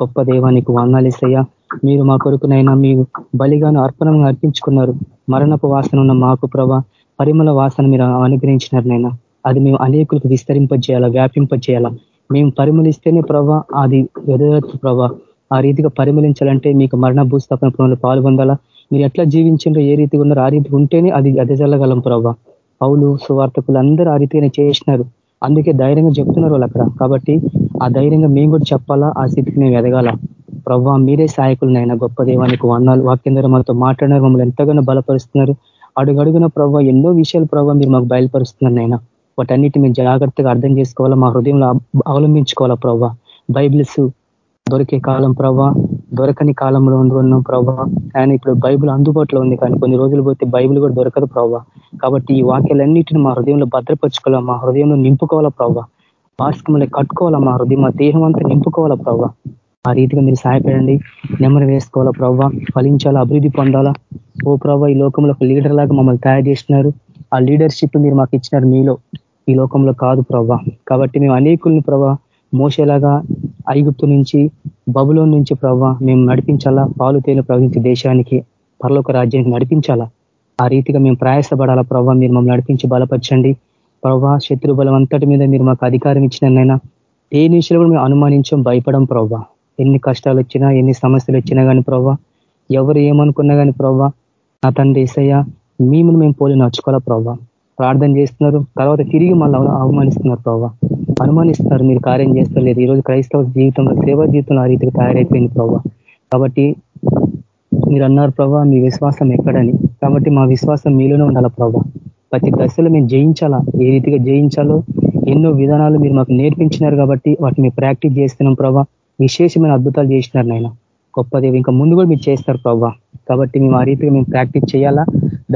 గొప్ప దేవానికి వందాలేసయ్యా మీరు మా కొరకునైనా మీరు బలిగాను అర్పణంగా అర్పించుకున్నారు. మరణపు వాసన ఉన్న మాకు ప్రభ పరిమళ వాసన మీరు అనుగ్రహించినారు నైనా అది మేము అనేకులకు విస్తరింపజేయాలా వ్యాపింపజేయాలా? మేము పరిమళిస్తేనే ప్రభా అది ఎదగచ్చు ప్రభా. ఆ రీతిగా పరిమళించాలంటే మీకు మరణ భూస్థాపన పాల్గొందాలా? మీరు ఎట్లా జీవించారో ఏ రీతిగా ఉన్నారో ఆ రీతి ఉంటేనే అది అదజల్లగలం ప్రభా. పౌలు సువార్థకులు అందరూ ఆ రీతిగానే చేసినారు. అందుకే ధైర్యంగా చెప్తున్నారు వాళ్ళు అక్కడ. కాబట్టి ఆ ధైర్యంగా మేము కూడా చెప్పాలా ఆ స్థితికి మేము ఎదగాల. ప్రభావ మీరే సహాయకులనైనా గొప్ప దేవానికి వందాలు వాక్యం ద్వారా మనతో మాట్లాడినారు మమ్మల్ని ఎంతగానో బలపరుస్తున్నారు. అడుగడుగున ప్రభావ ఎన్నో విషయాలు ప్రభావ మీరు మాకు బయలుపరుస్తున్నారు నైనా వాటన్నిటి మేము జాగ్రత్తగా అర్థం చేసుకోవాలా మా హృదయంలో అవలంబించుకోవాలా ప్రభావ బైబిల్స్ దొరికే కాలం ప్రభా దొరకని కాలంలో ఉన్నాం ప్రభావ ఆయన ఇప్పుడు బైబిల్ అందుబాటులో ఉంది కానీ కొన్ని రోజులు పోతే బైబిల్ కూడా దొరకదు ప్రభావ కాబట్టి ఈ వాక్యాలన్నింటినీ మా హృదయంలో భద్రపరచుకోవాలా మా హృదయంలో నింపుకోవాలా ప్రవ్వ. వాస్తవంలో కట్టుకోవాలా మా హృదయం మా దేహం అంతా నింపుకోవాలా ప్రభావ ఆ రీతిగా మీరు సహాయపడండి నెమ్మది వేసుకోవాలా ప్రవ్వ. ఫలించాలా అభివృద్ధి పొందాలా. ఓ ప్రవ్వ ఈ లోకంలో ఒక లీడర్ లాగా మమ్మల్ని తయారు చేసినారు ఆ లీడర్షిప్ మీరు మాకు ఇచ్చినారు మీలో. ఈ లోకంలో కాదు ప్రవ్వ. కాబట్టి మేము అనేకుల్ని ప్రభా మోసేలాగా ఐగుప్తు నుంచి బబులో నుంచి ప్రవ్వ మేము నడిపించాలా? పాలు తేలు ప్రవహించే దేశానికి పరలోక రాజ్యానికి నడిపించాలా? ఆ రీతిగా మేము ప్రయాసపడాలా? ప్రవ్వ మీరు మమ్మల్ని నడిపించి బలపరచండి. ప్రవ్వ శత్రు బలం అంతటి మీద మీరు మాకు అధికారం ఇచ్చినైనా ఏ నిమిషంలో కూడా మేము అనుమానించాం భయపడం ప్రవ్వ. ఎన్ని కష్టాలు వచ్చినా ఎన్ని సమస్యలు వచ్చినా కానీ ప్రవ్వ ఎవరు ఏమనుకున్నా కానీ ప్రవ్వ నా తండ్రి ఏసయ్య మేము మేము పోలి నడుచుకోవాలా ప్రవ్వ? ప్రార్థన చేస్తున్నారు తర్వాత తిరిగి మళ్ళీ అవమానిస్తున్నారు ప్రవ్వ. అనుమానిస్తారు మీరు కార్యం చేస్తలేదు. ఈరోజు క్రైస్తవ జీవితంలో సేవా జీవితంలో ఆ రీతికి తయారైపోయింది ప్రభావ కాబట్టి మీరు అన్నారు ప్రభా మీ విశ్వాసం ఎక్కడని. కాబట్టి మా విశ్వాసం మీలోనే ఉండాలా ప్రభా ప్రతి దశలో మేము జయించాలా? ఏ రీతిగా జయించాలో ఎన్నో విధానాలు మీరు మాకు నేర్పించినారు కాబట్టి వాటిని ప్రాక్టీస్ చేస్తున్నాం ప్రభా విశేషమైన అద్భుతాలు చేసినారు నాయన. గొప్పదేవి ఇంకా ముందు కూడా మీరు చేస్తారు ప్రభా కాబట్టి మేము ఆ రీతిగా మేము ప్రాక్టీస్ చేయాలా?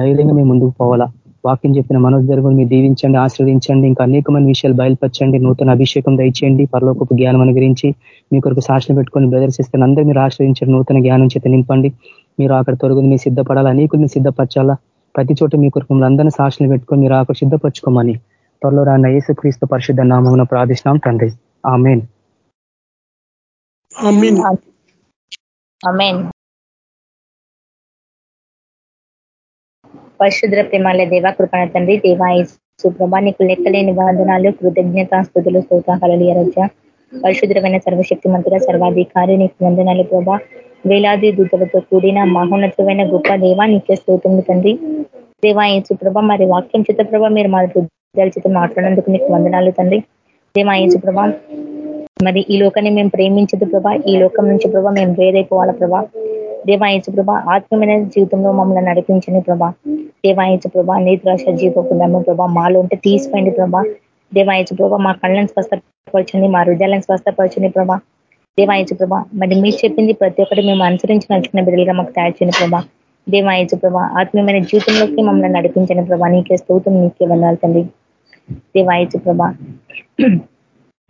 ధైర్యంగా మేము ముందుకు పోవాలా? వాక్యం చెప్పిన మనోజ్ జరుగుని మీరు దీవించండి ఆశ్రవదించండి ఇంకా అనేకమైన విషయాలు బయలుపరచండి నూతన అభిషేకం దయచేయండి పరలోకపు జ్ఞానం అనుగ్రహించి మీ కొరకు సాక్షణ పెట్టుకొని బెదర్శిస్తాను అందరూ మీరు ఆశ్రయించండి నూతన జ్ఞానం చేత నింపండి. మీరు అక్కడ తొలగింది మీరు సిద్ధపడాలా? అనేకుల్ని సిద్ధపరచాలా? ప్రతి చోట మీ కొరకు అందరినీ సాక్షణ పెట్టుకొని మీరు అక్కడ సిద్ధపరచుకోమని త్వరలో రాన్న క్రీస్తు పరిశుద్ధ నామం ప్రార్థిస్తున్నాం తండ్రి. ఆమెన్. పరిశుద్ర ప్రేమాల దేవ కృపణ తండ్రి దేవా సుప్రభా నీకు లెక్కలేని వాదనాలు కృతజ్ఞత స్థుతులు స్తోత్రాలు ఎరజ పరిశుద్రమైన సర్వశక్తి మంతుల సర్వాధికారి నీకు వందనాలు ప్రభా. వేలాది దూతలతో కూడిన మహోన్నతమైన గొప్ప దేవా నీకే స్తోతుంది తండ్రి. దేవా సుప్రభ మరి వాక్యం చిత్రప్రభ మీరు మా హృదయాల చేత మాట్లాడినందుకు నీకు వందనాలు తండ్రి. దేవా సుప్రభ మరి ఈ లోకాన్ని మేము ప్రేమించదు ప్రభా. ఈ లోకం నుంచి ప్రభా మేము వేరైపోవాలా ప్రభా. దేవాయించు ప్రభా ఆత్మీయమైన జీవితంలో మమ్మల్ని నడిపించండి ప్రభా. దేవాయించు ప్రభా నీతిరాశ జీవకుండా ప్రభా మాలో ఉంటే తీసిపోయింది ప్రభా. దేవాయించు ప్రభా మా కళ్ళని స్వస్థపరచండి మా హృదయాలను స్వస్థపరచండి ప్రభా. దేవాయించు ప్రభా మరి మీరు చెప్పింది ప్రతి ఒక్కటి మేము అనుసరించి నడుచుకున్న బిడ్డలుగా మాకు తయారు చేయండి ప్రభా. దేవాయించు ప్రభా ఆత్మీయమైన జీవితంలోకి మమ్మల్ని నడిపించండి ప్రభా. నీకే స్తోత్రం నీకే వెళ్ళాలి తండ్రి. దేవాయించు ప్రభా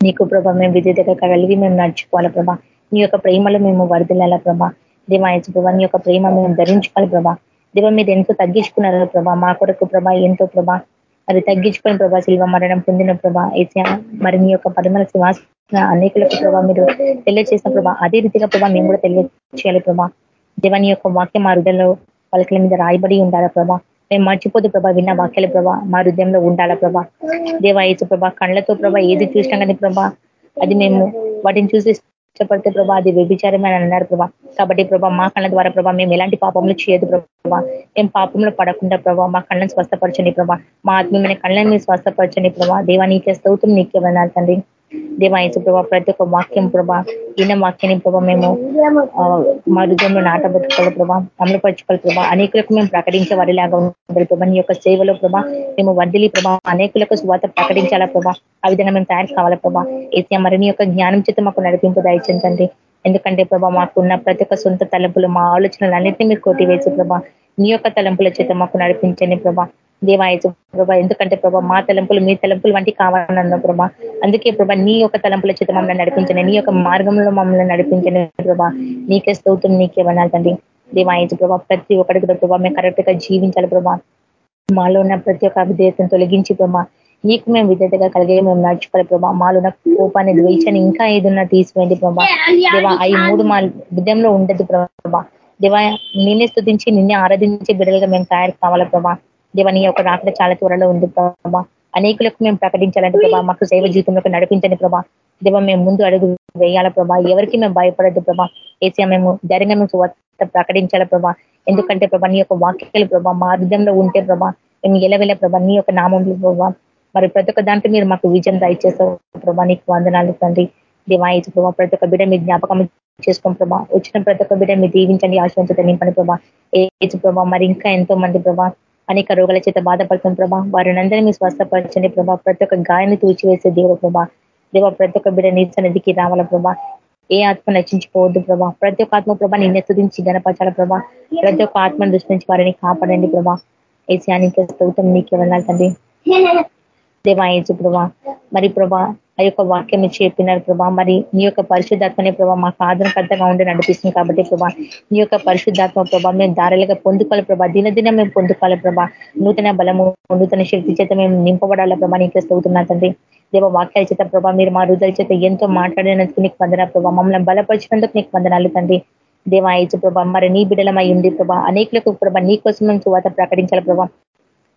నీకు ప్రభా మేము విధేతగా కలిగి మేము నడుచుకోవాలి ప్రభా. నీ యొక్క ప్రేమలో మేము వరదలాల ప్రభా. దేవాయచు ప్రభా నీ యొక్క ప్రేమ మేము ధరించుకోవాలి ప్రభా. దేవ మీద ఎంతో తగ్గించుకున్నారు ప్రభా మా కొరకు ప్రభా ఎంతో ప్రభా. అది తగ్గించుకుని ప్రభా శిల్వ మరణం పొందిన ప్రభా మరి నీ యొక్క పరిమళ శివాస అనేకులకు ప్రభా మీరు తెలియజేసిన ప్రభా అదే రీతిగా ప్రభా మేము కూడా తెలియజేయాలి ప్రభా. దేవాని యొక్క వాక్యం మా హృదయంలో పలకల మీద రాయబడి ఉండాలా ప్రభా. మేము మర్చిపోదు ప్రభా విన్న వాక్యాల ప్రభా మా హృదయంలో ఉండాలా ప్రభా. దేవాయచు ప్రభా కళ్ళతో ప్రభా ఏది చూసినా కానీ ప్రభా అది మేము వాటిని చూసి ఇష్టపడితే ప్రభా అది వ్యభిచారమే అని అన్నారు ప్రభా. కాబట్టి ప్రభా మా కళ్ళ ద్వారా ప్రభా మేము ఎలాంటి పాపంలో చేయదు ప్రభా. మేము పాపంలో పడకుండా ప్రభా మా కళ్ళని స్వస్థపరచండి ప్రభా. మా ఆత్మీయమైన కళ్ళని స్వస్థపరచండి ప్రభా. దేవా నీకే స్తోత్రం నీకే వెళ్ళాలి తండ్రి. దేవాయసు ప్రభా ప్రతి ఒక్క వాక్యం ప్రభా ఈయన వాక్యాన్ని ప్రభా మేము మా హృదయంలో నాటబట్టుకోవాలి ప్రభా అమలుపరచుకోవాలి ప్రభా. అనేకులకు మేము ప్రకటించే వారిలాగా ఉండాలి ప్రభా. నీ యొక్క సేవలో ప్రభా మేము వర్దిలి ప్రభా అనేకులకు స్వాత ప్రకటించాలా ప్రభా. ఆ విధంగా మేము తయారు కావాలా ప్రభా. ఏసీ మరి నీ యొక్క జ్ఞానం చేత మాకు నడిపింపు దయచేంతండి ఎందుకంటే ప్రభా మాకున్న ప్రతి ఒక్క సొంత తలంపులు మా ఆలోచనలు అన్నింటినీ మీరు కొట్టివేసి ప్రభా నీ యొక్క తలంపుల చేత మాకు నడిపించండి ప్రభా. దేవాయచు ప్రభా ఎందుకంటే ప్రభా మా తలంపులు మీ తలంపులు వంటి కావాలన్న ప్రభా. అందుకే ప్రభా నీ యొక్క తలంపుల చేత మమ్మల్ని నడిపించండి నీ యొక్క మార్గంలో మమ్మల్ని నడిపించండి ప్రభా. నీకే స్తోత్రం నీకే వనాలండి దేవాయచు ప్రభా ప్రతి ఒక్కరికి ప్రభా మేము కరెక్ట్గా జీవించాలి ప్రభా. మాలో ఉన్న ప్రతి ఒక్క అవిధేయతను తొలగించి ప్రభా. నీకు మేము విధేతగా కలిగే మేము నడుచుకోవాలి ప్రభా. మాలో ఉన్న కోపాన్ని ద్వేషాన్ని ఇంకా ఏదన్నా తీసివేయండి ప్రభా. దేవా అవి మూడు మా విధంలో ఉండదు ప్రభా. దేవా నిన్నే స్థుతించి నిన్నే ఆరాధించే బిడ్డలుగా మేము తయారు కావాలి ప్రభా. దేవా నీ యొక్క రాకడ చాలా త్వరలో ఉంది ప్రభా. అనేకులకు మేము ప్రకటించాలంటే ప్రభా మాకు సేవ జీవితంలో నడిపించండి ప్రభా. దేవ మేము ముందు అడుగు వేయాల ప్రభా. ఎవరికి మేము భయపడద్దు ప్రభా. ఏసీ మేము ధైర్యంగా మేము ప్రకటించాల ప్రభా. ఎందుకంటే ప్రభా నీ యొక్క వాక్యాలు ప్రభా మా హృదయంలో ఉంటే ప్రభా మేము ఎలవెల ప్రభా నీ యొక్క నామంలో ప్రభా. మరి ప్రతి ఒక్క దాంట్లో మీరు మాకు విజయం దయచేస్తావు ప్రభా. నీకు వందనాలు తండ్రి. దివాయించు ప్రభా ప్రతి ఒక్క బిడ్డ మీ జ్ఞాపకం చేసుకోండి ప్రభా వచ్చిన ప్రతి ఒక్క బిడ్డ మీరు దీవించండి ఆశ్రయించత నింపండి ప్రభా ఏజ్ ప్రభా మరి ఇంకా ఎంతో మంది ప్రభా అనేక రోగాల చేత బాధపడుతున్న ప్రభా వారిని అందరినీ మీ స్వస్థపరచండి ప్రభా ప్రతి ఒక్క గాయాన్ని తూచివేసే దేవుడు ప్రభా దేవ ప్రతి ఒక్క బిడ్డ నీ సన్నిధికి రావాల ప్రభా ఏ ఆత్మ నచ్చించిపోవద్దు ప్రభా ప్రతి ఒక్క ఆత్మ ప్రభా నిన్న స్థుతించి గణపరచాల ప్రభా ప్రతి ఒక్క ఆత్మను దృష్టించి వారిని కాపాడండి ప్రభా ఏసియానికి స్థౌతం నీకే వెళ్ళాలి తండ్రి. దేవాయచు ప్రభా మరి ప్రభా ఆ యొక్క వాక్యం చెప్పినారు ప్రభా మరి నీ యొక్క పరిశుద్ధాత్మనే ప్రభా మాకు ఆదరణకర్తగా ఉండి నడిపిస్తుంది కాబట్టి ప్రభా నీ యొక్క పరిశుద్ధాత్మ ప్రభా మేము దారులుగా పొందుకోవాలి ప్రభా దినదినం మేము పొందుకోవాలి ప్రభా నూతన బలము నూతన శక్తి చేత మేము నింపబడాల ప్రభా నీకే స్తవుతున్నా తండ్రి. దేవ వాక్యాల చేత ప్రభా మీరు మా హృదయ చేత ఎంతో మాట్లాడినందుకు నీకు వందన ప్రభా మమ్మల్ని బలపరిచినందుకు నీకు వందనాలు తండ్రి. దేవాయచు ప్రభా మరి నీ బిడలమై ఉంది ప్రభా అనేకులకు ప్రభా నీ కోసం మేము చువాత ప్రకటించాలి ప్రభా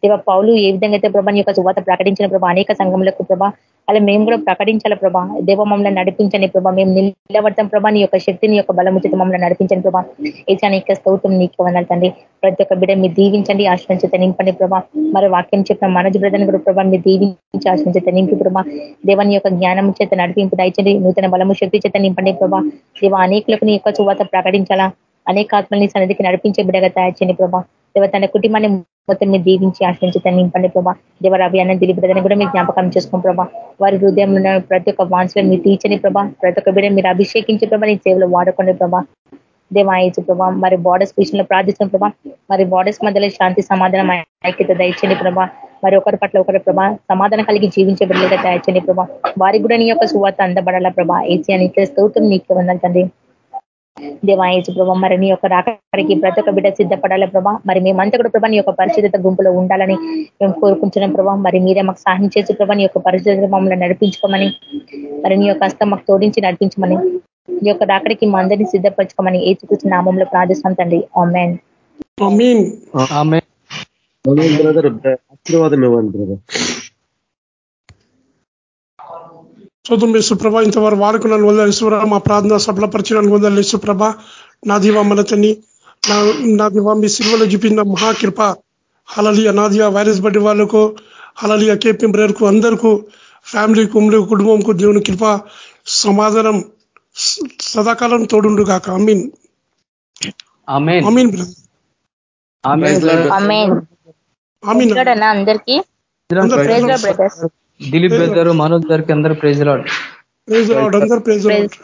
దేవ పౌలు ఏ విధంగా అయితే ప్రభా నీ యొక్క సువాత ప్రకటించిన ప్రభా అనేక సంఘములకు ప్రభా అలా మేము కూడా ప్రకటించాల ప్రభా? దేవ మమ్మల్ని నడిపించండి ప్రభా. మేము నిలబడతాం ప్రభా. నీ యొక్క శక్తిని యొక్క బలముచిత మమ్మల్ని నడిపించండి ప్రభా. ఏసా స్తౌతం నీకు వనాలి తండ్రి. ప్రతి ఒక్క బిడ్డ మీరు దీవించండి ఆశ్రయించేత నింపండి ప్రభా. మరి వాక్యం చెప్పిన మనజ్ బ్రదర్ని కూడా ప్రభా మీరు దీవించి ఆశ్రయించేత నింపి ప్రభా. దేవాని యొక్క జ్ఞానం చేత నడిపింపు దయచండి నూతన బలము శక్తి చేత నింపండి ప్రభా. దేవ అనేకులకు నీ యొక్క చువాత ప్రకటించాలా? అనేక ఆత్మల్ని సన్నిధికి నడిపించే బిడగా తయారు చేయండి ప్రభా. దేవ తన కుటుంబాన్ని మొత్తం మీరు దీవించి ఆశ్రయించి తను నింపండి ప్రభా. దేవ రవి అన్న దిలీప్ బ్రదర్ని కూడా మీరు జ్ఞాపకం చేసుకోండి ప్రభా వారి హృదయంలో ప్రతి ఒక్క వాన్స్లో మీరు తీర్చని ప్రభా. ప్రతి ఒక్క బిడ్డ మీరు అభిషేకించి ప్రభా నీ సేవలు వాడుకోండి ప్రభా. దేవాయచు ప్రభా మరి బార్డర్స్ విషయంలో ప్రార్థిస్తున్న ప్రభా. మరి బార్డర్స్ మధ్యలో శాంతి సమాధానం ఐక్యత దయచండి ప్రభా. మరి ఒకరి పట్ల ఒకరి ప్రభా సమాధానం కలిగి జీవించే బిడ్డలుగా తయారు ప్రభా. వారికి కూడా నీ యొక్క సువార్త అందబడాల ప్రభా. ఏసీ అని స్తోత్రం నీకు ఉందండి దేవాయచు ప్రభా మరి నీ యొక్క రాకడికి ప్రతి ఒక్క బిడ్డ సిద్ధపడాలి ప్రభా? మరి మేమంతా కూడా ప్రభా నీ యొక్క పరిశుద్ధత గుంపులో ఉండాలని మేము కోరుకుంటున్నాం ప్రభా. మరి మీరే మాకు సాయం చేసి ప్రభా నీ యొక్క పరిశుద్ధత మమ్మల్ని నడిపించుకోమని మరి నీ యొక్క హస్తం మాకు తోడించి నడిపించమని నీ యొక్క రాకడికి మా అందరినీ సిద్ధపరచుకోమని ఏ చూపించిన నామంలో ప్రార్థిస్తాం తండ్రి. ఆమెన్. బ్రదర్. ఆశీర్వాదం ఇవ్వండి చూద్దాం యేసుప్రభ ఇంతవరకు వాడుకున్నాను వల్ల ఈశ్వర మా ప్రార్థన సఫలపరిచిన వల్ల యేసుప్రభ నా దివా మనతని నా దివా మీ సిల్వలో చూపిన మహాకృప. హలలియ నాదియా వైరస్ బట్టి వాళ్ళకు హలలియ కేపీ బ్రేర్కు అందరికీ ఫ్యామిలీ కుమ్లి కుటుంబంకు దేవుని కృప సమాధానం సదాకాలం తోడుండు కాక అమీన్ అమీన్ అందరికీ? దిలీప్ బ్రదర్ మనోజ్ గారికి అందరూ ప్రైజ్ ప్రైజ్ అందరూ ప్రైజ్ లాడ్